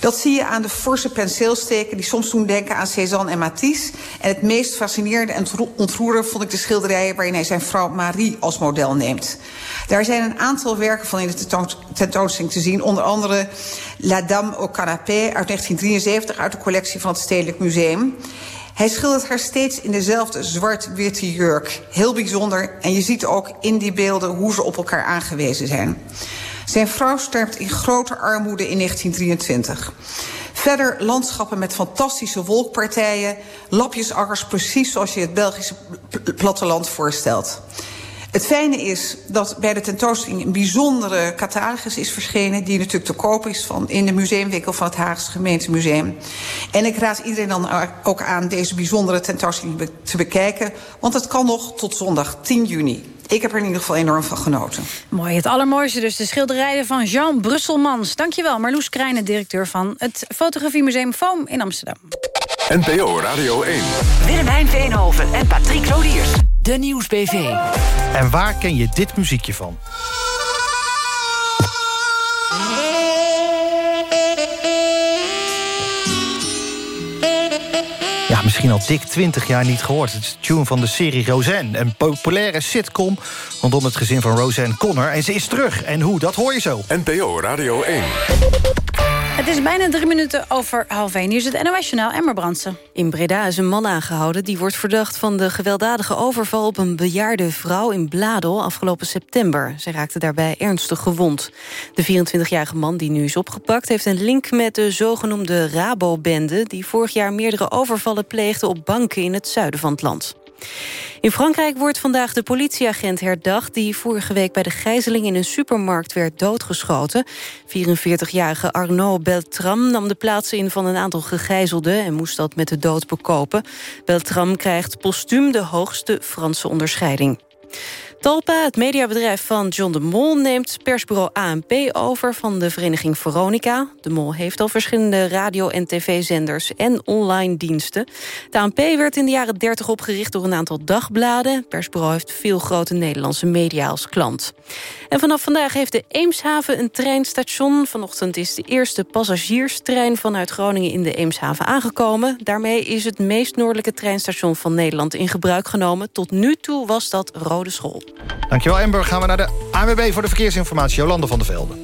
Dat zie je aan de forse penseelsteken die soms doen denken aan Cézanne en Matisse. En het meest fascinerende en ontroerende vond ik de schilderijen... waarin hij zijn vrouw Marie als model neemt. Daar zijn een aantal werken van in de tentoon tentoonstelling te zien. Onder andere La Dame au Canapé uit 1973 uit de collectie van het Stedelijk Museum. Hij schildert haar steeds in dezelfde zwart-witte jurk. Heel bijzonder. En je ziet ook in die beelden hoe ze op elkaar aangewezen zijn. Zijn vrouw sterft in grote armoede in 1923. Verder landschappen met fantastische wolkpartijen, lapjesakkers precies zoals je het Belgische platteland voorstelt. Het fijne is dat bij de tentoonstelling een bijzondere catalogus is verschenen... die natuurlijk te koop is van, in de museumwinkel van het Haagse gemeentemuseum. En ik raad iedereen dan ook aan deze bijzondere tentoonstelling te bekijken... want het kan nog tot zondag 10 juni. Ik heb er in ieder geval enorm van genoten. Mooi, het allermooiste dus. De schilderijen van Jean Brusselmans. Dankjewel, Marloes Krijnen, directeur van het Fotografiemuseum Foam in Amsterdam. NPO Radio 1. Willemijn Veenhoven en Patrick Lodiers. De Nieuwsbv. En waar ken je dit muziekje van? Misschien al dik 20 jaar niet gehoord. Het is de tune van de serie Roseanne. Een populaire sitcom rondom het gezin van Roseanne Connor. En ze is terug. En hoe, dat hoor je zo. NPO Radio 1. Het is bijna drie minuten over half één. Hier is het NOS-journaal Emmer Brandsen. In Breda is een man aangehouden die wordt verdacht van de gewelddadige overval op een bejaarde vrouw in Bladel afgelopen september. Zij raakte daarbij ernstig gewond. De 24-jarige man die nu is opgepakt heeft een link met de zogenoemde Rabo-bende die vorig jaar meerdere overvallen pleegde op banken in het zuiden van het land. In Frankrijk wordt vandaag de politieagent herdacht... die vorige week bij de gijzeling in een supermarkt werd doodgeschoten. 44-jarige Arnaud Beltram nam de plaats in van een aantal gegijzelden... en moest dat met de dood bekopen. Beltram krijgt postuum de hoogste Franse onderscheiding. Talpa, het mediabedrijf van John de Mol... neemt persbureau ANP over van de vereniging Veronica. De Mol heeft al verschillende radio- en tv-zenders en online diensten. De ANP werd in de jaren 30 opgericht door een aantal dagbladen. Persbureau heeft veel grote Nederlandse media als klant. En vanaf vandaag heeft de Eemshaven een treinstation. Vanochtend is de eerste passagierstrein vanuit Groningen in de Eemshaven aangekomen. Daarmee is het meest noordelijke treinstation van Nederland in gebruik genomen. Tot nu toe was dat Rode School. Dankjewel, Amber. Gaan we naar de ANWB voor de verkeersinformatie. Jolande van der Velde.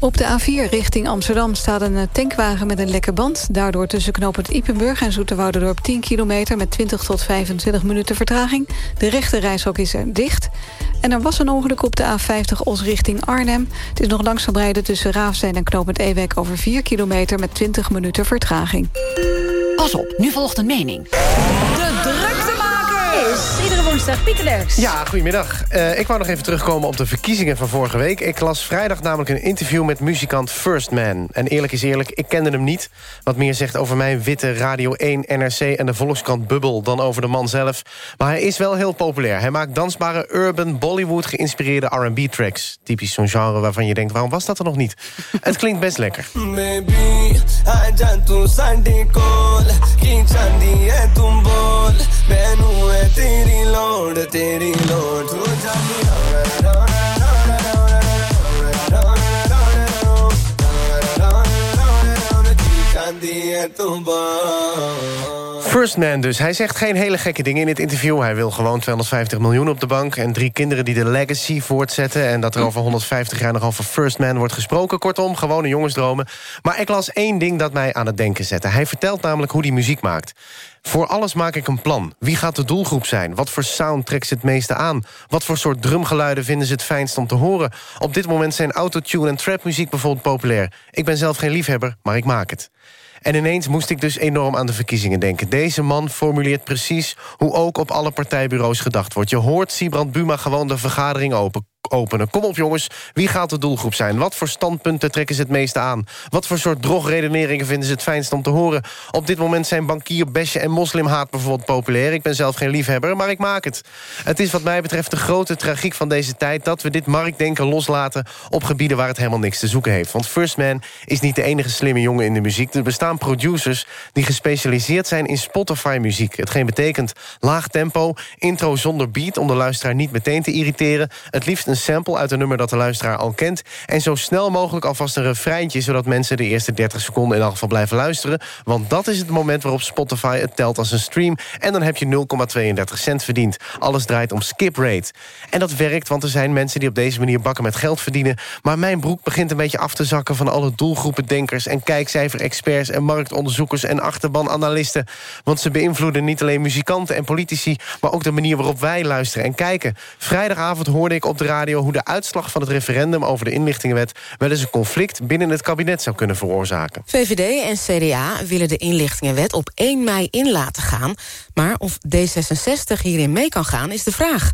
Op de A4 richting Amsterdam staat een eh, tankwagen met een lekke band. Daardoor tussen knooppunt Ipenburg en Zoeterwouderdorp 10 kilometer... met 20 tot 25 minuten vertraging. De rechte reishok is er dicht. En er was een ongeluk op de A50 Os richting Arnhem. Het is nog langzaam rijden tussen Raafstein en knooppunt Ewek... over 4 kilometer met 20 minuten vertraging. Pas op, nu volgt een mening. De druktemaker is woensdag Pieter Derks. Ja, goedemiddag. Uh, ik wou nog even terugkomen op de verkiezingen van vorige week. Ik las vrijdag namelijk een interview met muzikant First Man. En eerlijk is eerlijk, ik kende hem niet. Wat meer zegt over mijn witte Radio 1, NRC en de Volkskrant bubbel... dan over de man zelf. Maar hij is wel heel populair. Hij maakt dansbare urban, Bollywood geïnspireerde R&B-tracks. Typisch zo'n genre waarvan je denkt, waarom was dat er nog niet? Het klinkt best lekker. Baby, load तेरी First Man, dus. Hij zegt geen hele gekke dingen in het interview. Hij wil gewoon 250 miljoen op de bank... en drie kinderen die de legacy voortzetten... en dat er over 150 jaar nog over First Man wordt gesproken. Kortom, gewone jongensdromen. Maar ik las één ding dat mij aan het denken zette. Hij vertelt namelijk hoe hij muziek maakt. Voor alles maak ik een plan. Wie gaat de doelgroep zijn? Wat voor sound trekt ze het meeste aan? Wat voor soort drumgeluiden vinden ze het fijnst om te horen? Op dit moment zijn autotune en trapmuziek bijvoorbeeld populair. Ik ben zelf geen liefhebber, maar ik maak het. En ineens moest ik dus enorm aan de verkiezingen denken. Deze man formuleert precies hoe ook op alle partijbureaus gedacht wordt. Je hoort Sibrand Buma gewoon de vergadering open openen. Kom op jongens, wie gaat de doelgroep zijn? Wat voor standpunten trekken ze het meeste aan? Wat voor soort drogredeneringen vinden ze het fijnst om te horen? Op dit moment zijn bankier, besje en moslimhaat bijvoorbeeld populair. Ik ben zelf geen liefhebber, maar ik maak het. Het is wat mij betreft de grote tragiek van deze tijd... dat we dit marktdenken loslaten op gebieden waar het helemaal niks te zoeken heeft. Want First Man is niet de enige slimme jongen in de muziek. Er bestaan producers die gespecialiseerd zijn in Spotify-muziek. Hetgeen betekent laag tempo, intro zonder beat... om de luisteraar niet meteen te irriteren. Het liefst een sample uit een nummer dat de luisteraar al kent... en zo snel mogelijk alvast een refreintje... zodat mensen de eerste 30 seconden in elk geval blijven luisteren. Want dat is het moment waarop Spotify het telt als een stream... en dan heb je 0,32 cent verdiend. Alles draait om skip rate. En dat werkt, want er zijn mensen die op deze manier bakken met geld verdienen... maar mijn broek begint een beetje af te zakken... van alle doelgroependenkers en kijkcijfer-experts... en marktonderzoekers en achterbananalisten. Want ze beïnvloeden niet alleen muzikanten en politici... maar ook de manier waarop wij luisteren en kijken. Vrijdagavond hoorde ik op de radio hoe de uitslag van het referendum over de inlichtingenwet... wel eens een conflict binnen het kabinet zou kunnen veroorzaken. VVD en CDA willen de inlichtingenwet op 1 mei in laten gaan... maar of D66 hierin mee kan gaan, is de vraag.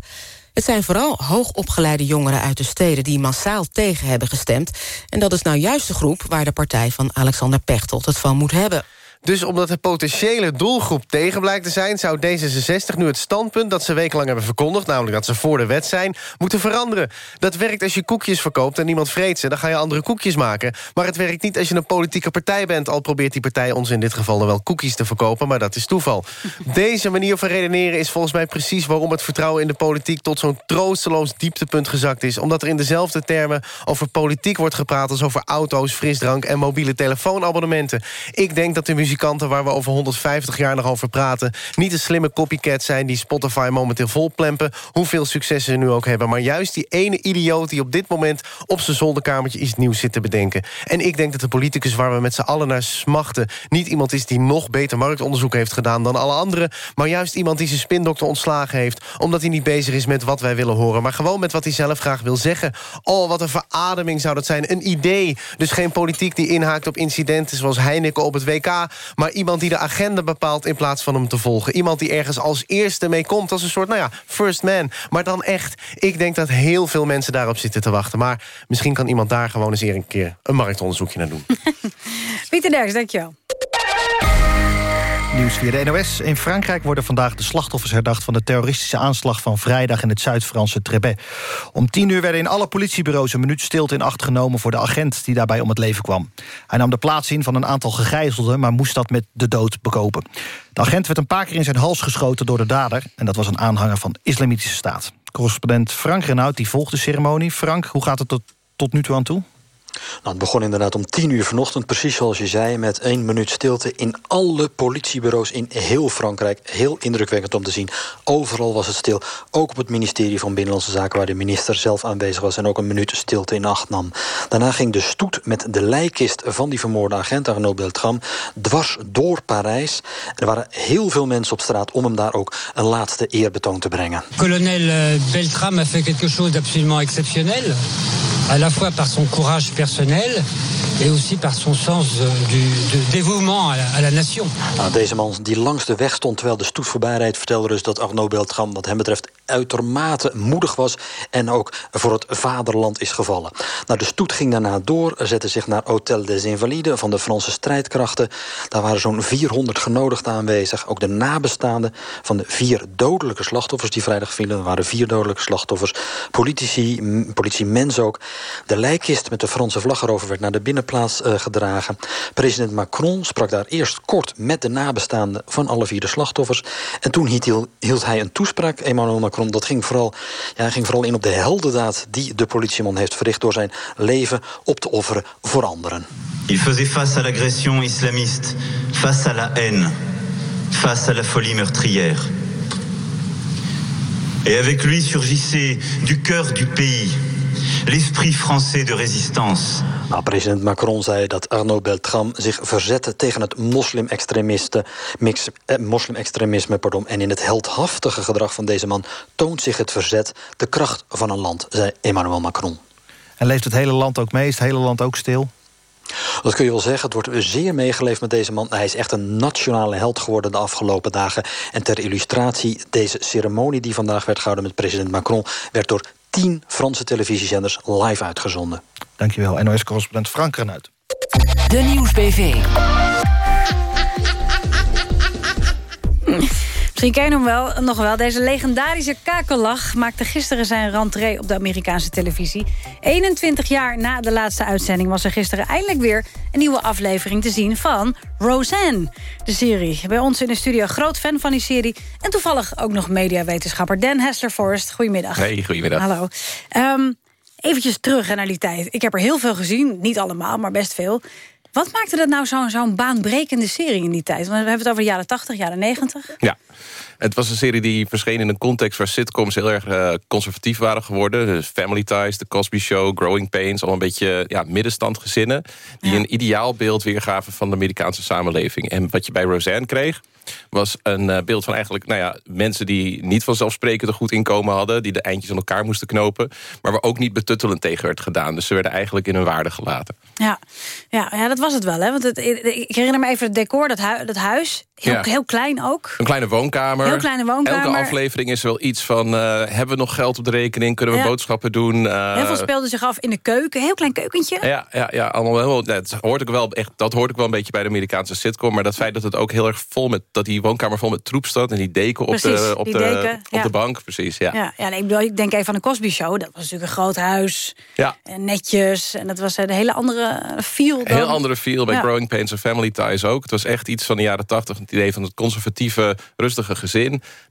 Het zijn vooral hoogopgeleide jongeren uit de steden... die massaal tegen hebben gestemd. En dat is nou juist de groep waar de partij van Alexander Pechtold het van moet hebben. Dus omdat de potentiële doelgroep tegen blijkt te zijn... zou D66 nu het standpunt dat ze wekenlang hebben verkondigd... namelijk dat ze voor de wet zijn, moeten veranderen. Dat werkt als je koekjes verkoopt en niemand vreet ze... dan ga je andere koekjes maken. Maar het werkt niet als je een politieke partij bent... al probeert die partij ons in dit geval dan wel koekjes te verkopen... maar dat is toeval. Deze manier van redeneren is volgens mij precies... waarom het vertrouwen in de politiek tot zo'n troosteloos dieptepunt gezakt is. Omdat er in dezelfde termen over politiek wordt gepraat... als over auto's, frisdrank en mobiele telefoonabonnementen. Ik denk dat de muziek muzikanten waar we over 150 jaar nog over praten... niet de slimme copycats zijn die Spotify momenteel volplempen... hoeveel succes ze nu ook hebben. Maar juist die ene idioot die op dit moment op zijn zolderkamertje iets nieuws zit te bedenken. En ik denk dat de politicus waar we met z'n allen naar smachten... niet iemand is die nog beter marktonderzoek heeft gedaan dan alle anderen... maar juist iemand die zijn spindokter ontslagen heeft... omdat hij niet bezig is met wat wij willen horen... maar gewoon met wat hij zelf graag wil zeggen. Oh, wat een verademing zou dat zijn. Een idee. Dus geen politiek die inhaakt op incidenten zoals Heineken op het WK maar iemand die de agenda bepaalt in plaats van hem te volgen. Iemand die ergens als eerste mee komt als een soort, nou ja, first man. Maar dan echt, ik denk dat heel veel mensen daarop zitten te wachten. Maar misschien kan iemand daar gewoon eens een keer een marktonderzoekje naar doen. Pieter Derks, dankjewel. Nieuws de NOS. In Frankrijk worden vandaag de slachtoffers herdacht... van de terroristische aanslag van vrijdag in het Zuid-Franse Trebet. Om tien uur werden in alle politiebureaus een minuut stilte in acht genomen... voor de agent die daarbij om het leven kwam. Hij nam de plaats in van een aantal gegijzelden... maar moest dat met de dood bekopen. De agent werd een paar keer in zijn hals geschoten door de dader... en dat was een aanhanger van de Islamitische Staat. Correspondent Frank Renaud die volgt de ceremonie. Frank, hoe gaat het tot, tot nu toe aan toe? Nou, het begon inderdaad om tien uur vanochtend, precies zoals je zei... met één minuut stilte in alle politiebureaus in heel Frankrijk. Heel indrukwekkend om te zien. Overal was het stil. Ook op het ministerie van Binnenlandse Zaken... waar de minister zelf aanwezig was en ook een minuut stilte in acht nam. Daarna ging de stoet met de lijkkist van die vermoorde agent... Arnaud Beltram, dwars door Parijs. Er waren heel veel mensen op straat om hem daar ook een laatste eerbetoon te brengen. Colonel euh, Beltram a fait quelque chose d'absolument exceptionnel, à la fois par son courage personnel et aussi par son sens euh, du de dévouement à la, nation. Nou, deze man die langs de weg stond terwijl de stoet voorbij reed... vertelde dus dat Arnaud Beltram wat hem betreft uitermate moedig was... en ook voor het vaderland is gevallen. Nou, de stoet ging daarna door, zette zich naar Hôtel des Invalides... van de Franse strijdkrachten. Daar waren zo'n 400 genodigden aanwezig. Ook de nabestaanden van de vier dodelijke slachtoffers die vrijdag vielen. Er waren vier dodelijke slachtoffers. Politici, politiemens ook. De lijkkist met de Franse vlag erover werd naar de binnenplaats eh, gedragen. President Macron sprak daar eerst kort met de nabestaanden van alle vier de slachtoffers. En toen hield, hij- een toespraak, Emmanuel Macron. Dat ging vooral, ja, ging vooral in op de heldendaad die de politieman heeft verricht... door zijn leven op te offeren voor anderen. Il faisait face à l'agression islamiste, face à la haine, face à la folie meurtrière. Et avec lui surgissait du cœur du pays l'esprit français de résistance. Nou, president Macron zei dat Arnaud Beltram zich verzette tegen het eh, moslim-extremisme. pardon, en in het heldhaftige gedrag van deze man toont zich het verzet, de kracht van een land, zei Emmanuel Macron. En leeft het hele land ook mee? Is het hele land ook stil? Dat kun je wel zeggen. Het wordt zeer meegeleefd met deze man. Hij is echt een nationale held geworden de afgelopen dagen. En ter illustratie, deze ceremonie die vandaag werd gehouden met president Macron... werd door tien Franse televisiezenders live uitgezonden. Dankjewel, NOS-correspondent Frank Renuit. De Nieuwsbv. Misschien ken je hem wel, nog wel. Deze legendarische kakellach maakte gisteren zijn rentree op de Amerikaanse televisie. 21 jaar na de laatste uitzending was er gisteren eindelijk weer... een nieuwe aflevering te zien van Roseanne, de serie. Bij ons in de studio groot fan van die serie... en toevallig ook nog mediawetenschapper Dan Hessler-Forrest. Goedemiddag. Hey, goedemiddag. Hallo. Ehm eventjes terug naar die tijd. Ik heb er heel veel gezien, niet allemaal, maar best veel. Wat maakte dat nou zo'n zo'n baanbrekende serie in die tijd? Want we hebben het over de jaren 80, jaren 90. Ja, het was een serie die verscheen in een context... waar sitcoms heel erg eh, conservatief waren geworden. Dus Family Ties, The Cosby Show, Growing Pains... al een beetje ja, middenstandgezinnen... die een ideaalbeeld weergaven van de Amerikaanse samenleving. En wat je bij Roseanne kreeg was een eh, beeld van eigenlijk nou ja, mensen die niet vanzelfsprekend een goed inkomen hadden... die de eindjes aan elkaar moesten knopen... maar waar ook niet betuttelend tegen werd gedaan. Dus ze werden eigenlijk in hun waarde gelaten. Ja, ja, ja dat was het wel. Hè? Want het, ik herinner me even het decor, dat, dat huis. Heel, Ja. heel klein ook. Een kleine woonkamer. Heel kleine woonkamer. Elke aflevering is wel iets van... eh, hebben we nog geld op de rekening? Kunnen we Ja. boodschappen doen? Eh, Heel veel speelde zich af in de keuken. Heel klein keukentje. Ja, ja, ja allemaal wel. Dat hoort ook wel echt. Dat hoort ook wel een beetje bij de Amerikaanse sitcom. Maar dat feit dat het ook heel erg vol met dat die woonkamer vol met troep staat en die deken op de op de deken, op ja. de bank, precies. Ja. Ja, ja nee, ik, bedoel, ik denk even aan de Cosby Show. Dat was natuurlijk een groot huis. Ja. En netjes. En dat was een hele andere feel. Dan. Heel andere feel bij. Growing Pains en Family Ties ook. Het was echt iets van de jaren tachtig. Het idee van het conservatieve, rustige gezin.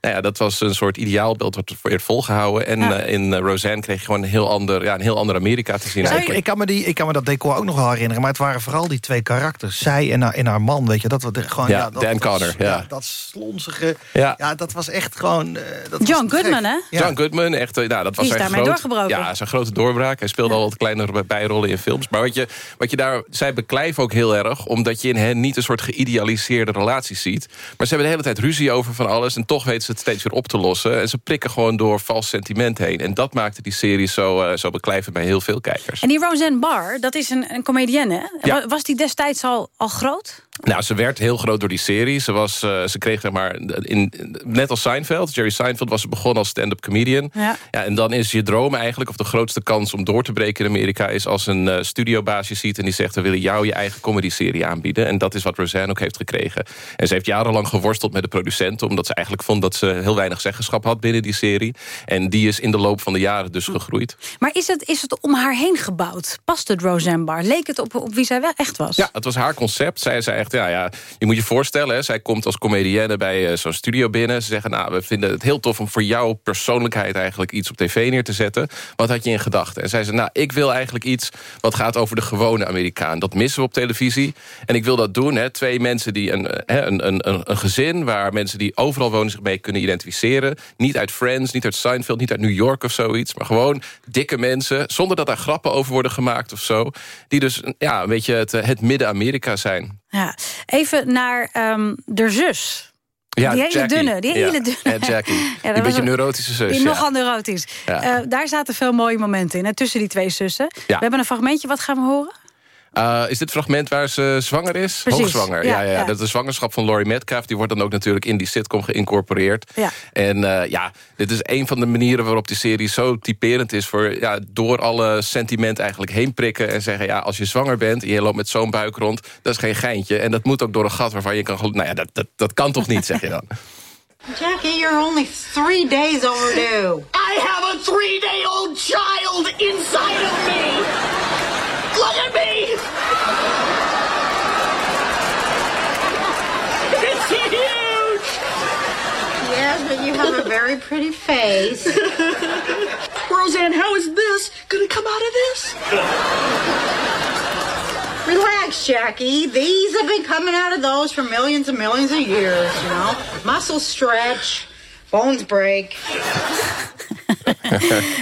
Nou ja, dat was een soort ideaalbeeld wat werd volgehouden. En Ja. eh, in eh, Roseanne kreeg je gewoon een heel ander, ja, een heel ander Amerika te zien. Ja, ik, eigenlijk. ik, kan me die, ik kan me dat decor ook nog wel herinneren. Maar het waren vooral die twee karakters. Zij en haar, en haar man, weet je. Dat, was gewoon, Ja, ja, dat, Dan dat- Connor, ja. Dat slonzige. Ja. Ja. dat was echt gewoon... eh, dat was John. Goodman, hè? Ja. John Goodman, echt, nou, dat was Die is zijn daarmee groot, doorgebroken. Ja, zijn grote doorbraak. Hij speelde al wat kleinere bijrollen in films. Maar wat je, wat je daar... Zij beklijven ook heel erg... omdat je in hen niet een soort geïdealiseerde relatie ziet. Maar ze hebben de hele tijd ruzie over van alles... en toch weten ze het steeds weer op te lossen. En ze prikken gewoon door vals sentiment heen. En dat maakte die serie zo, eh, zo beklijvend bij heel veel kijkers. En die Roseanne Barr, dat is een, een comedienne. Ja. Was die destijds al, al groot? Nou, ze werd heel groot door die serie. Ze, was, eh, ze kreeg zeg maar, in, net als Seinfeld, Jerry Seinfeld was begonnen als stand-up comedian. Ja. Ja, en dan is je droom eigenlijk, of de grootste kans om door te breken in Amerika... is als een eh, studiobaasje kaartjes ziet... en die zegt, we willen jou je eigen comedy-serie aanbieden. En dat is wat Roseanne ook heeft gekregen. En ze heeft jarenlang geworsteld met de producenten... omdat ze eigenlijk vond dat ze heel weinig zeggenschap had binnen die serie. En die is in de loop van de jaren dus gegroeid. Maar is het, is het om haar heen gebouwd? Past het Roseanne Barr? Leek het op, op wie zij wel echt was? Ja, het was haar concept. Zij zei ja, ja je moet je voorstellen... Hè, zij komt als comedienne bij uh, zo'n studio binnen. Ze zeggen, nou, we vinden het heel tof om voor jouw persoonlijkheid... eigenlijk iets op tv neer te zetten. Wat had je in gedachten? En zij zei, nou, ik wil eigenlijk iets... wat gaat over de gewone Amerikaan. Dat missen we op televisie. En ik wil dat doen. Hè. Twee mensen die een, hè, een, een, een gezin... waar mensen die overal wonen zich mee kunnen identificeren. Niet uit Friends, niet uit Seinfeld, niet uit New York of zoiets. Maar gewoon dikke mensen, zonder dat daar grappen over worden gemaakt of zo. Die dus ja, een beetje het, het Midden-Amerika zijn. Ja, even naar um, de zus. Ja, die hele Jackie. dunne, die Ja. hele dunne. Ja, Jackie. Ja, die dat beetje was- neurotische zus. Die. Nogal neurotisch. Eh, daar zaten veel mooie momenten in, hè, tussen die twee zussen. We hebben een fragmentje, wat gaan we horen? Uh, is dit fragment waar ze zwanger is? Precies. Hoogzwanger, ja, Ja, ja, ja. Dat is de zwangerschap van Laurie Metcalf. Die wordt dan ook natuurlijk in die sitcom geïncorporeerd. Ja. En eh, ja, dit is een van de manieren waarop die serie zo typerend is... voor ja, door alle sentiment eigenlijk heen prikken... en zeggen, ja, als je zwanger bent en je loopt met zo'n buik rond... dat is geen geintje. En dat moet ook door een gat waarvan je kan... Nou ja, dat, dat, dat kan toch niet, zeg je dan? Jackie, you're only three days overdue. I have a three-day-old child inside of me! Look at me! Have a very pretty face. Roseanne, how is this gonna come out of this? Relax, Jackie. These have been coming out of those for millions and millions of years, you know? Muscles stretch, bones break.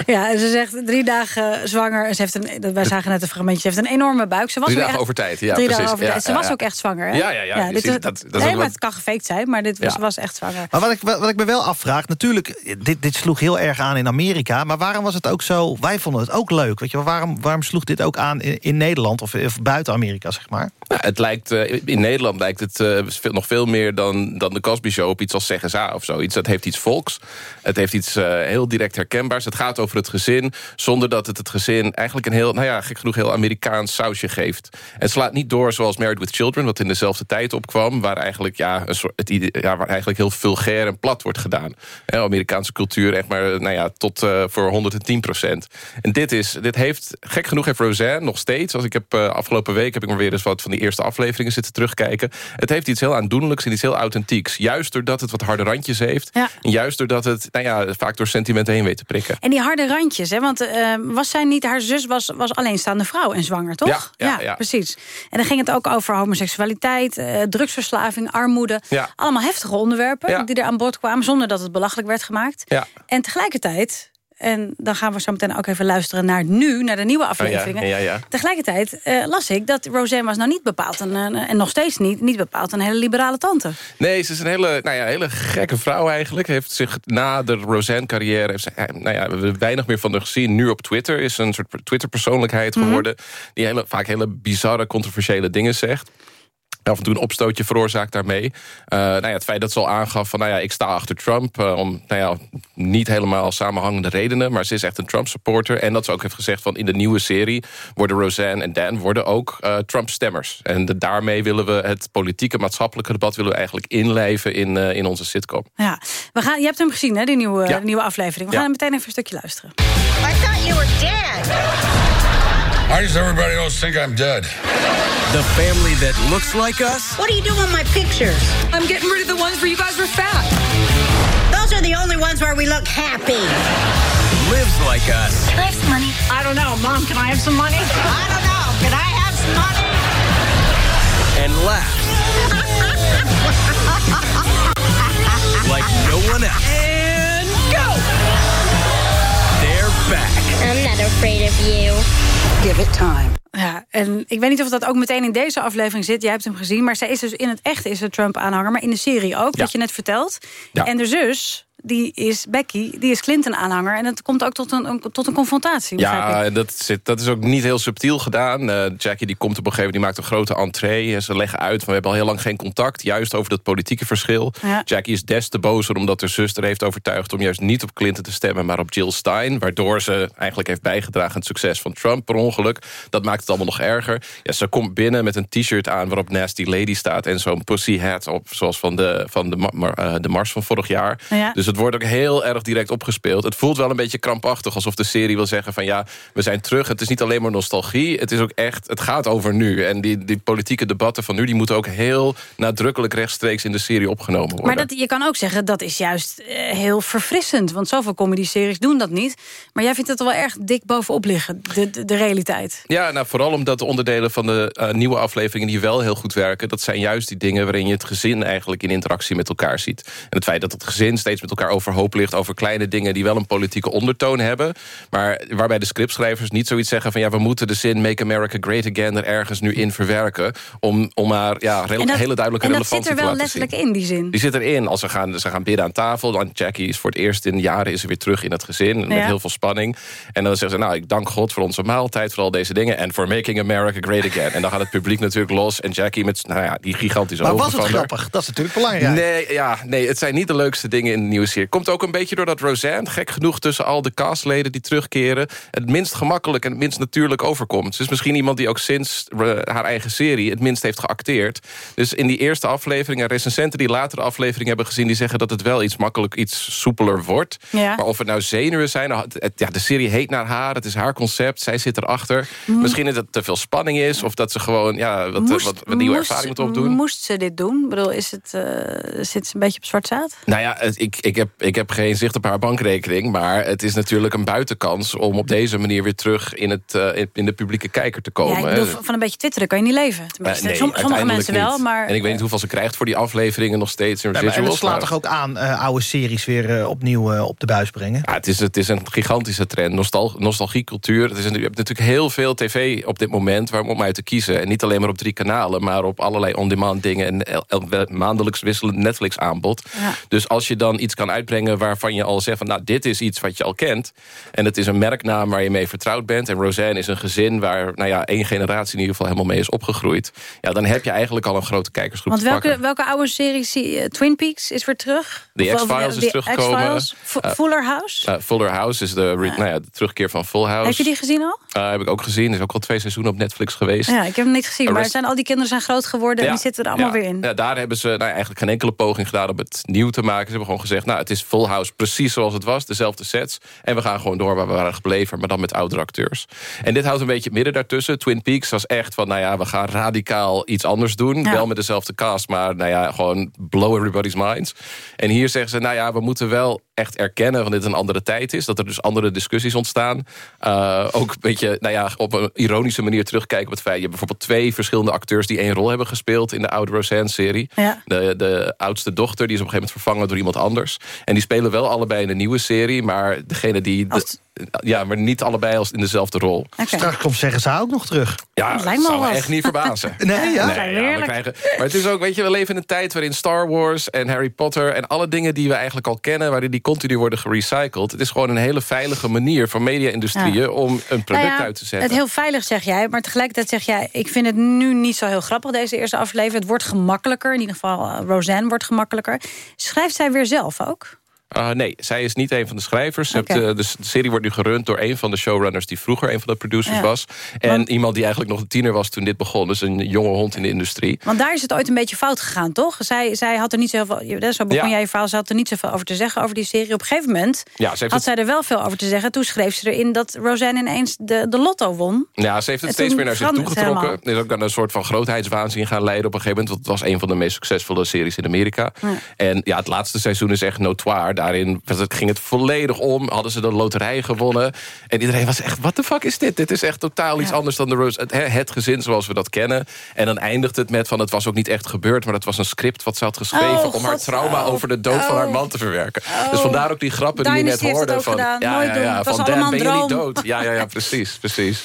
Ja, ze zegt drie dagen zwanger. Ze heeft een, wij zagen net een fragmentje. Ze heeft een enorme buik. Ze was Drie ook dagen echt- over tijd, ja, drie precies. dagen over Ja, tijd. Ze ja, was ja. ook echt zwanger, hè? Ja, ja, ja. Je dit ziet is- dat- dat nee, maar wat- het kan gefaked zijn. Maar dit was, Ja. was echt zwanger. Maar wat ik, wat ik me wel afvraag, natuurlijk, dit, dit sloeg heel erg aan in Amerika... maar waarom was het ook zo, wij vonden het ook leuk. Weet je, waarom, waarom sloeg dit ook aan in, in Nederland of, of buiten Amerika, zeg maar? Nou, het lijkt, eh, in Nederland lijkt het eh, nog veel meer dan, dan de Cosby Show... op iets als Zeggen Za of zoiets. Het heeft iets volks. Het heeft iets eh, heel direct herkenbaars. Het gaat over het gezin, zonder dat het het gezin... eigenlijk een heel, nou ja, gek genoeg heel Amerikaans sausje geeft. Het slaat niet door zoals Married with Children... wat in dezelfde tijd opkwam... waar eigenlijk, ja, een soort, het, ja, waar eigenlijk heel vulgair en plat wordt gedaan. Hè, Amerikaanse cultuur echt maar nou ja, tot eh, voor 110 procent. En dit, is, dit heeft, gek genoeg heeft Roseanne nog steeds... als ik heb eh, afgelopen week heb ik maar weer eens wat van die eerste afleveringen zitten terugkijken. Het heeft iets heel aandoenlijks en iets heel authentieks. Juist doordat het wat harde randjes heeft. Ja. En juist doordat het nou ja, vaak door sentimenten heen weet te prikken. En die harde randjes, hè? want eh, was zij niet, haar zus was, was alleenstaande vrouw en zwanger, toch? Ja, ja, ja. precies. En dan ging het ook over homoseksualiteit, eh, drugsverslaving, armoede. Allemaal heftige onderwerpen die er aan bod kwamen... zonder dat het belachelijk werd gemaakt. Ja. En tegelijkertijd, en dan gaan we zo meteen ook even luisteren naar nu... naar de nieuwe afleveringen. Oh ja, ja, ja. Tegelijkertijd eh, las ik dat Roseanne was nou niet bepaald... Een, en nog steeds niet, niet bepaald een hele liberale tante. Nee, ze is een hele, nou ja, hele gekke vrouw eigenlijk. Heeft zich na de Roseanne-carrière... eh, nou ja, we hebben weinig meer van haar gezien. Nu op Twitter is ze een soort Twitter-persoonlijkheid Mhm. geworden... die hele, vaak hele bizarre, controversiële dingen zegt. Af en toe een opstootje veroorzaakt daarmee. Eh, nou ja, het feit dat ze al aangaf van... nou ja, ik sta achter Trump... eh, om nou ja, niet helemaal samenhangende redenen... maar ze is echt een Trump-supporter. En dat ze ook heeft gezegd van in de nieuwe serie... worden Roseanne en Dan worden ook eh, Trump-stemmers. En de- daarmee willen we het politieke, maatschappelijke debat... willen we eigenlijk inleven in, eh, in onze sitcom. Ja, we gaan, je hebt hem gezien, hè, die nieuwe, Ja. nieuwe aflevering. We Ja. gaan er meteen even een stukje luisteren. I thought you were dead. Why does everybody else think I'm dead? The family that looks like us? What are you doing with my pictures? I'm getting rid of the ones where you guys were fat. Those are the only ones where we look happy. Lives like us. Can I have some money? I don't know. Mom, can I have some money? I don't know. Can I have some money? And laughs like no one else. And go! They're back. I'm not afraid of you. Give it time. Ja, en ik weet niet of dat ook meteen in deze aflevering zit. Jij hebt hem gezien, maar zij is dus in het echt is een Trump-aanhanger... maar in de serie ook, Ja. wat je net vertelt. Ja. En de zus, die is Becky, die is Clinton-aanhanger. En het komt ook tot een, een- tot een confrontatie. begrijp ik. Ja, dat, zit, dat is ook niet heel subtiel gedaan. Eh, Jackie die komt op een gegeven moment, die maakt een grote entree. En ze leggen uit van we hebben al heel lang geen contact. Juist over dat politieke verschil. Ja. Jackie is des te bozer omdat haar zuster heeft overtuigd... om juist niet op Clinton te stemmen, maar op Jill Stein. Waardoor ze eigenlijk heeft bijgedragen aan het succes van Trump per ongeluk. Dat maakt het allemaal nog erger. Ja, ze komt binnen met een t-shirt aan waarop Nasty Lady staat... en zo'n pussy hat op, zoals van de, van de, eh, de mars van vorig jaar. Ja. Dus het wordt ook heel erg direct opgespeeld. Het voelt wel een beetje krampachtig, alsof de serie wil zeggen van... ja, we zijn terug, het is niet alleen maar nostalgie... het is ook echt, het gaat over nu. En die, die politieke debatten van nu... die moeten ook heel nadrukkelijk rechtstreeks in de serie opgenomen worden. Maar dat, je kan ook zeggen, dat is juist eh, heel verfrissend. Want zoveel comedy-series doen dat niet. Maar jij vindt het wel erg dik bovenop liggen, de, de, de realiteit. Ja, nou, vooral omdat de onderdelen van de eh, nieuwe afleveringen... die wel heel goed werken, dat zijn juist die dingen... waarin je het gezin eigenlijk in interactie met elkaar ziet. En het feit dat het gezin steeds met elkaar overhoop ligt... over kleine dingen die wel een politieke ondertoon hebben... maar waarbij de scriptschrijvers niet zoiets zeggen van... ja, we moeten de zin Make America Great Again er ergens nu in verwerken... om, om maar ja, rel- En dat- hele duidelijke en dat relevantie zit er te wel laten zien. letterlijk in, die zin. Die zit erin. Als ze gaan, ze gaan bidden aan tafel. Dan Jackie is voor het eerst in jaren is ze weer terug in het gezin. Met heel veel spanning. En dan zeggen ze, nou, ik dank God voor onze maaltijd. Voor al deze dingen. En for making America great again. En dan gaat het publiek natuurlijk los. En Jackie met nou ja, die gigantische Maar ogen was het grappig? Dat is natuurlijk belangrijk. Nee, ja, nee, het zijn niet de leukste dingen in de nieuwe Komt ook een beetje doordat Roseanne, gek genoeg... tussen al de castleden die terugkeren... het minst gemakkelijk en het minst natuurlijk overkomt. Ze is misschien iemand die ook sinds eh, haar eigen serie... het minst heeft geacteerd. Dus in die eerste aflevering... en recensenten die latere aflevering hebben gezien... die zeggen dat het wel iets makkelijk, iets soepeler wordt. Ja. Maar of het nou zenuwen zijn... nou, het- ja, de serie heet naar haar, het is haar concept... zij zit erachter. Misschien dat het te veel spanning is... of dat ze gewoon ja, wat, Moest- wat, wat nieuwe moest- ervaring moet opdoen. Moest ze dit doen? Ik bedoel, is het, eh, zit ze een beetje op zwart zaad? Nou ja, ik, ik, heb, ik heb geen zicht op haar bankrekening... maar het is natuurlijk een buitenkans... om op deze manier weer terug in, het, eh, in- de publieke kijker te komen. ja, ik bedoel, van een beetje twitteren kan je niet leven. Tenminste, Eh, nee, sommige mensen wel, maar... En ik weet niet hoeveel ze krijgt voor die afleveringen nog steeds in Ja, maar- en het residuals. slaat toch ook aan eh, oude series weer opnieuw eh, op de buis brengen? Ja, het, is, het is een gigantische trend. Nostal nostalgiecultuur. Het is, een- je hebt natuurlijk heel veel tv op dit moment... waar om uit te kiezen. En niet alleen maar op drie kanalen... maar op allerlei on-demand dingen... en el- el- maandelijks wisselend Netflix-aanbod. Ja. Dus als je dan iets kan uitbrengen waarvan je al zegt... van, nou, dit is iets wat je al kent... en het is een merknaam waar je mee vertrouwd bent... en Roseanne is een gezin waar nou ja, één generatie in ieder geval helemaal mee is opgegroeid... ja, dan heb je eigenlijk al een grote kijkersgroep Want welke, welke oude serie? Twin Peaks is weer terug? Of- X-Files is teruggekomen. Eh, Fuller House? Uh, Fuller House is de, nou ja, de terugkeer van Full House. Heb je die gezien al? Uh, heb ik ook gezien. Is ook al twee seizoenen op Netflix geweest. Ja, ik heb hem niet gezien. Maar zijn, al die kinderen zijn groot geworden en die zitten er allemaal ja. weer in. Ja, daar hebben ze nou, eigenlijk geen enkele poging gedaan om het nieuw te maken. Ze hebben gewoon gezegd, nou, het is Full House precies zoals het was. Dezelfde sets. En we gaan gewoon door waar we waren gebleven. Maar dan met oudere acteurs. En dit houdt een beetje het midden daartussen. Twin Peaks was echt van, nou ja, we gaan radicaal iets anders doen. Ja. Wel met dezelfde cast, maar nou ja, gewoon blow everybody's minds. En hier zeggen ze, nou ja, we moeten wel echt erkennen... dat dit een andere tijd is. Dat er dus andere discussies ontstaan. Uh, ook een beetje, nou ja, op een ironische manier terugkijken op het feit... je hebt bijvoorbeeld twee verschillende acteurs... die één rol hebben gespeeld in de oude Roseanne-serie. Ja. De, de oudste dochter die is op een gegeven moment vervangen door iemand anders. En die spelen wel allebei in de nieuwe serie... maar degene die... de- ja, maar niet allebei als in dezelfde rol. Straks komt zeggen ze ook nog terug. Ja, Dat dat lijkt me zou me echt niet verbazen. Nee, ja? Nee, we krijgen, maar het is ook, weet je, we leven in een tijd waarin Star Wars en Harry Potter... en alle dingen die we eigenlijk al kennen, waarin die continu worden gerecycled. Het is gewoon een hele veilige manier van media-industrieën... Ja. om een product Nou ja, uit te zetten. Het heel veilig zeg jij, maar tegelijkertijd zeg jij... ik vind het nu niet zo heel grappig, deze eerste aflevering. Het wordt gemakkelijker, in ieder geval eh, Roseanne wordt gemakkelijker. Schrijft zij weer zelf ook? Uh, nee, zij is niet een van de schrijvers. Hebt, uh, de, serie wordt nu gerund door een van de showrunners... die vroeger een van de producers Ja. was. En iemand die eigenlijk nog een tiener was toen dit begon. Dus een jonge hond in de industrie. Want daar is het ooit een beetje fout gegaan, toch? Zij, zij had er niet zoveel... Zo begon Ja. jij je verhaal, ze had er niet zoveel over te zeggen over die serie. Op een gegeven moment Ja, had het- zij er wel veel over te zeggen. Toen schreef ze erin dat Roseanne ineens de, de lotto won. Ja, ze heeft het En steeds meer naar zich toegetrokken. Er is ook aan een soort van grootheidswaanzin gaan leiden op een gegeven moment. Want het was een van de meest succesvolle series in Amerika. Ja. En ja, het laatste seizoen is echt notoire. Daarin was het- ging het volledig om. Hadden ze de loterij gewonnen. En iedereen was echt, wat de fuck is dit? Dit is echt totaal iets anders dan de Rose, het, het gezin zoals we dat kennen. En dan eindigt het met van, het was ook niet echt gebeurd... maar het was een script wat ze had geschreven... Oh, om haar trauma Oh. over de dood van haar Oh. man te verwerken. Dus vandaar ook die grappen die je net hoorde. van, ja, ja, ja, was van Dan ben je niet dood. Ja, ja, ja, precies, precies.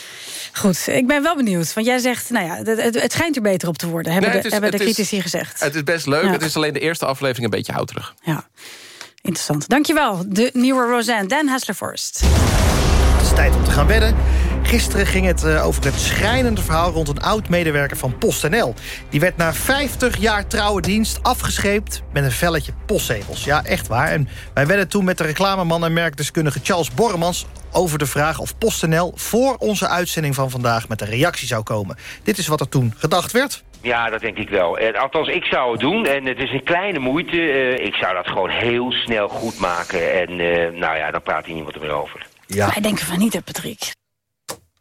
Goed, ik ben wel benieuwd. Want jij zegt, nou ja, het, het, schijnt er beter op te worden. Hebben Nee, de, hebben de is- critici gezegd. Het is best leuk. Ja. Het is alleen de eerste aflevering een beetje houterig. Ja. Interessant. Dankjewel, de nieuwe Roseanne. Dan Hassler-Forst. Het is tijd om te gaan wedden. Gisteren ging het uh, over het schrijnende verhaal... rond een oud-medewerker van PostNL. Die werd na 50 jaar trouwe dienst afgescheept... met een velletje postzegels. Ja, echt waar. En wij wedden toen met de reclameman en merkdeskundige Charles Borremans... over de vraag of PostNL voor onze uitzending van vandaag... met een reactie zou komen. Dit is wat er toen gedacht werd. Ja, dat denk ik wel. Eh, althans, ik zou het doen. En het is een kleine moeite. Eh, ik zou dat gewoon heel snel goed maken. En uh, nou ja, dan praat hier niemand er meer over. Ja. Wij denken van niet, hè, Patrick.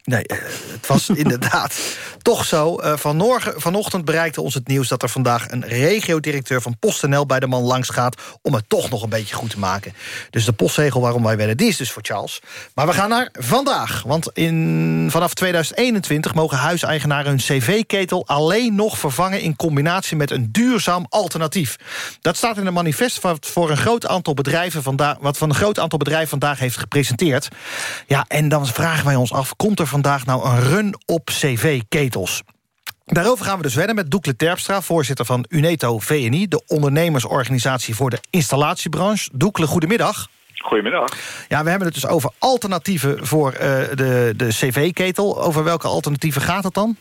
Nee, eh, het was inderdaad toch zo. Vanmorgen, vanochtend bereikte ons het nieuws dat er vandaag... een regiodirecteur van PostNL bij de man langs gaat... om het toch nog een beetje goed te maken. Dus de postzegel waarom wij werden, die is dus voor Charles. Maar we gaan naar vandaag. Want in, vanaf 2021 mogen huiseigenaren hun cv-ketel... alleen nog vervangen in combinatie met een duurzaam alternatief. Dat staat in een manifest wat, voor een groot aantal bedrijven vandaag, wat van een groot aantal bedrijven vandaag heeft gepresenteerd. Ja, en dan vragen wij ons af, komt er vandaag nou een run op cv-ketels. Daarover gaan we dus verder met Doekle Terpstra... voorzitter van UNETO VNI, de ondernemersorganisatie voor de installatiebranche. Doekle, goedemiddag. Goedemiddag. Ja, we hebben het dus over alternatieven voor uh, de, de cv-ketel. Over welke alternatieven gaat het dan?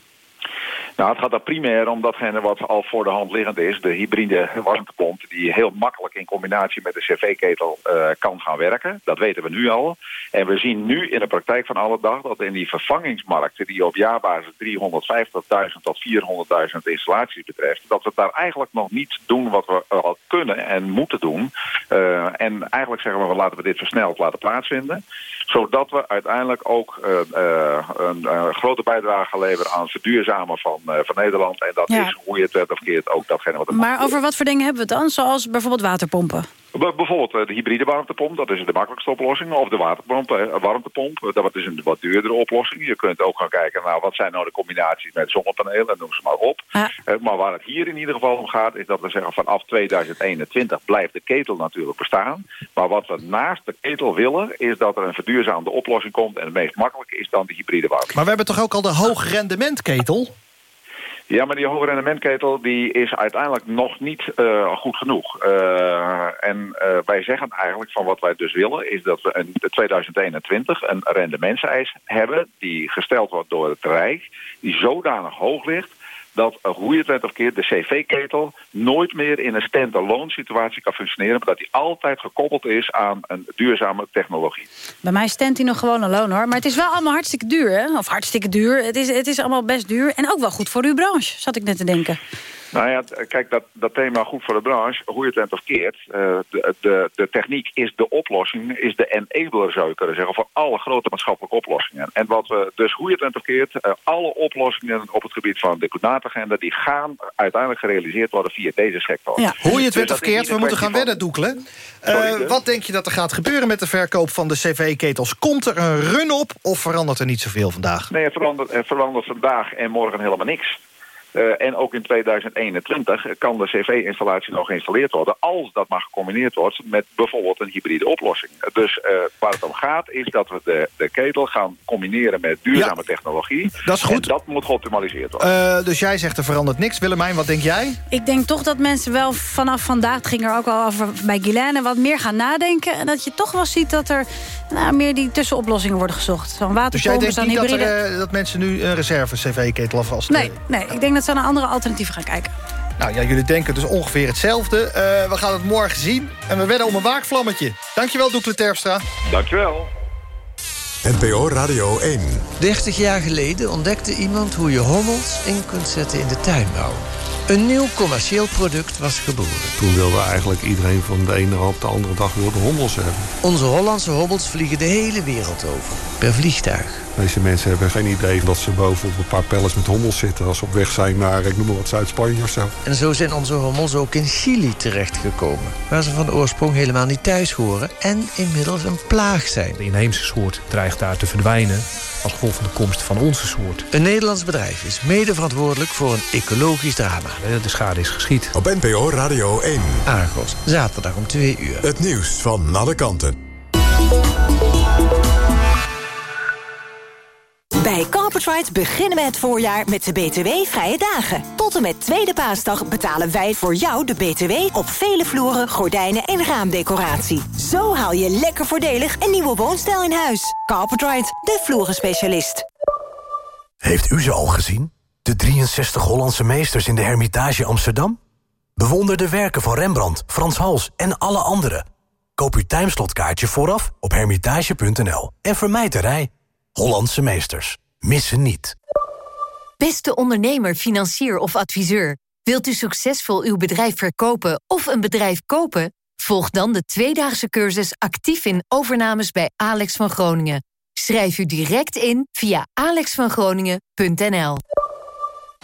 Nou, het gaat dan primair om datgene wat al voor de hand liggend is. De hybride warmtepomp die heel makkelijk in combinatie met de cv-ketel uh, kan gaan werken. Dat weten we nu al. En we zien nu in de praktijk van alle dag dat in die vervangingsmarkten... die op jaarbasis 350.000 tot 400.000 installaties betreft... dat we daar eigenlijk nog niet doen wat we al kunnen en moeten doen. Uh, en eigenlijk zeggen we, laten we dit versneld laten plaatsvinden zodat we uiteindelijk ook een grote bijdrage leveren aan het verduurzamen van, van Nederland. En dat is, hoe je het werd of keert, ook datgene wat er Maar over wat voor dingen hebben we het dan? Zoals bijvoorbeeld waterpompen? bijvoorbeeld de hybride warmtepomp, dat is de makkelijkste oplossing. Of de waterpomp, warmtepomp, dat is een wat duurdere oplossing. Je kunt ook gaan kijken naar wat zijn nou de combinaties met zonnepanelen, noem ze maar op. maar waar het hier in ieder geval om gaat, is dat we zeggen vanaf 2021 blijft de ketel natuurlijk bestaan. Maar wat we naast de ketel willen, is dat er een verduurzaamde oplossing komt. En het meest makkelijke is dan de hybride warmte. Maar we hebben toch ook al de hoogrendementketel? Ja, maar die hoge rendementketel die is uiteindelijk nog niet uh, goed genoeg. Uh, en uh, wij zeggen eigenlijk van wat wij dus willen... is dat we in 2021 een rendementseis hebben... die gesteld wordt door het Rijk... die zodanig hoog ligt dat, hoe je het bent of keert, de cv-ketel nooit meer in een stand-alone situatie kan functioneren, maar dat die altijd gekoppeld is aan een duurzame technologie. Bij mij stand hij nog gewoon alone hoor, maar het is wel allemaal hartstikke duur, hè? Of hartstikke duur. Het is, het is allemaal best duur en ook wel goed voor uw branche, zat ik net te denken. Nou ja, kijk, dat, dat thema goed voor de branche, hoe je het bent of keert. Uh, de, de, de techniek is de oplossing, is de enabler zou je kunnen zeggen... voor alle grote maatschappelijke oplossingen. En wat we, dus hoe je het bent of keert, uh, alle oplossingen op het gebied van de klimaatagenda... die gaan uiteindelijk gerealiseerd worden via deze sector. Ja. Hoe je het bent dus of keert, we moeten gaan wedden, Doekelen. Uh, wat denk je dat er gaat gebeuren met de verkoop van de cv-ketels? Komt er een run op of verandert er niet zoveel vandaag? Nee, het verandert, het verandert vandaag en morgen helemaal niks. Uh, en ook in 2021 kan de cv-installatie nog geïnstalleerd worden... als dat maar gecombineerd wordt met bijvoorbeeld een hybride oplossing. Dus uh, waar het om gaat is dat we de, de ketel gaan combineren met duurzame ja, technologie. Dat is goed. En dat moet geoptimaliseerd worden. Uh, dus jij zegt er verandert niks. Willemijn, wat denk jij? Ik denk toch dat mensen wel vanaf vandaag... het ging er ook al over bij Guylaine, wat meer gaan nadenken. En dat je toch wel ziet dat er nou, meer die tussenoplossingen worden gezocht. Zo'n dus jij denkt niet dat, er, dat mensen nu een reserve cv-ketel alvast... Nee, nee, ik denk dat ze naar andere alternatieven gaan kijken. Nou ja, jullie denken dus ongeveer hetzelfde. Uh, we gaan het morgen zien. En we wedden om een waakvlammetje. Dankjewel, Doekle Terpstra. Dankjewel. NPO Radio 1. 30 jaar geleden ontdekte iemand hoe je hommels in kunt zetten in de tuinbouw. Een nieuw commercieel product was geboren. Toen wilde eigenlijk iedereen van de ene op de andere dag wilde hommels hebben. Onze Hollandse hobbels vliegen de hele wereld over. Per vliegtuig. Deze mensen hebben geen idee dat ze boven op een paar pellets met hommels zitten... als ze op weg zijn naar, ik noem maar wat, Zuid-Spanje of zo. En zo zijn onze hommels ook in Chili terechtgekomen... waar ze van oorsprong helemaal niet thuis horen... en inmiddels een plaag zijn. De inheemse soort dreigt daar te verdwijnen als gevolg van de komst van onze soort. Een Nederlands bedrijf is mede verantwoordelijk voor een ecologisch drama. De schade is geschied. Op NPO Radio 1. Argos, zaterdag om 2 uur. Het nieuws van alle kanten. Bij Kap Carpetride beginnen we het voorjaar met de BTW-vrije dagen. Tot en met tweede paasdag betalen wij voor jou de BTW... op vele vloeren, gordijnen en raamdecoratie. Zo haal je lekker voordelig een nieuwe woonstijl in huis. Carpetride, de vloerenspecialist. Heeft u ze al gezien? De 63 Hollandse meesters in de Hermitage Amsterdam? Bewonder de werken van Rembrandt, Frans Hals en alle anderen. Koop uw timeslotkaartje vooraf op hermitage.nl. En vermijd de rij. Hollandse meesters. Missen niet. Beste ondernemer, financier of adviseur. Wilt u succesvol uw bedrijf verkopen of een bedrijf kopen? Volg dan de tweedaagse cursus actief in overnames bij Alex van Groningen. Schrijf u direct in via alexvangroningen.nl.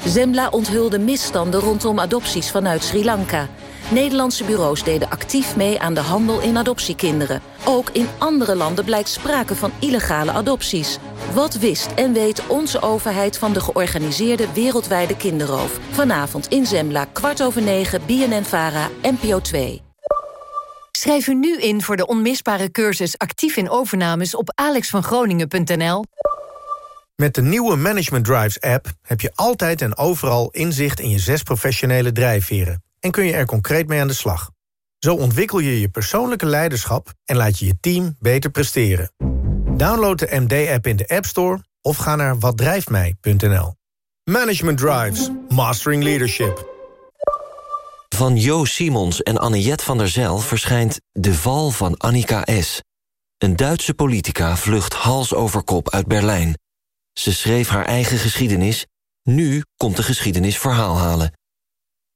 Zembla onthulde misstanden rondom adopties vanuit Sri Lanka. Nederlandse bureaus deden actief mee aan de handel in adoptiekinderen. Ook in andere landen blijkt sprake van illegale adopties. Wat wist en weet onze overheid van de georganiseerde wereldwijde kinderroof? Vanavond in Zembla, kwart over negen, BNN-VARA, NPO 2. Schrijf u nu in voor de onmisbare cursus actief in overnames op alexvangroningen.nl. Met de nieuwe Management Drives app heb je altijd en overal inzicht in je zes professionele drijfveren en kun je er concreet mee aan de slag. Zo ontwikkel je je persoonlijke leiderschap en laat je je team beter presteren. Download de MD-app in de App Store of ga naar watdrijftmij.nl. Management Drives, Mastering Leadership. Van Jo Simons en Anniette van der Zijl verschijnt De Val van Annika S. Een Duitse politica vlucht hals over kop uit Berlijn. Ze schreef haar eigen geschiedenis. Nu komt de geschiedenis verhaal halen.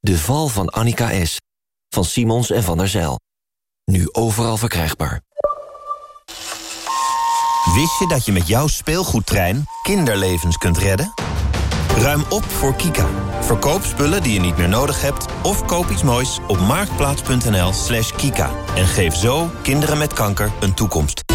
De val van Annika S. Van Simons en van der Zijl. Nu overal verkrijgbaar. Wist je dat je met jouw speelgoedtrein kinderlevens kunt redden? Ruim op voor Kika. Verkoop spullen die je niet meer nodig hebt... of koop iets moois op marktplaats.nl slash kika. En geef zo kinderen met kanker een toekomst.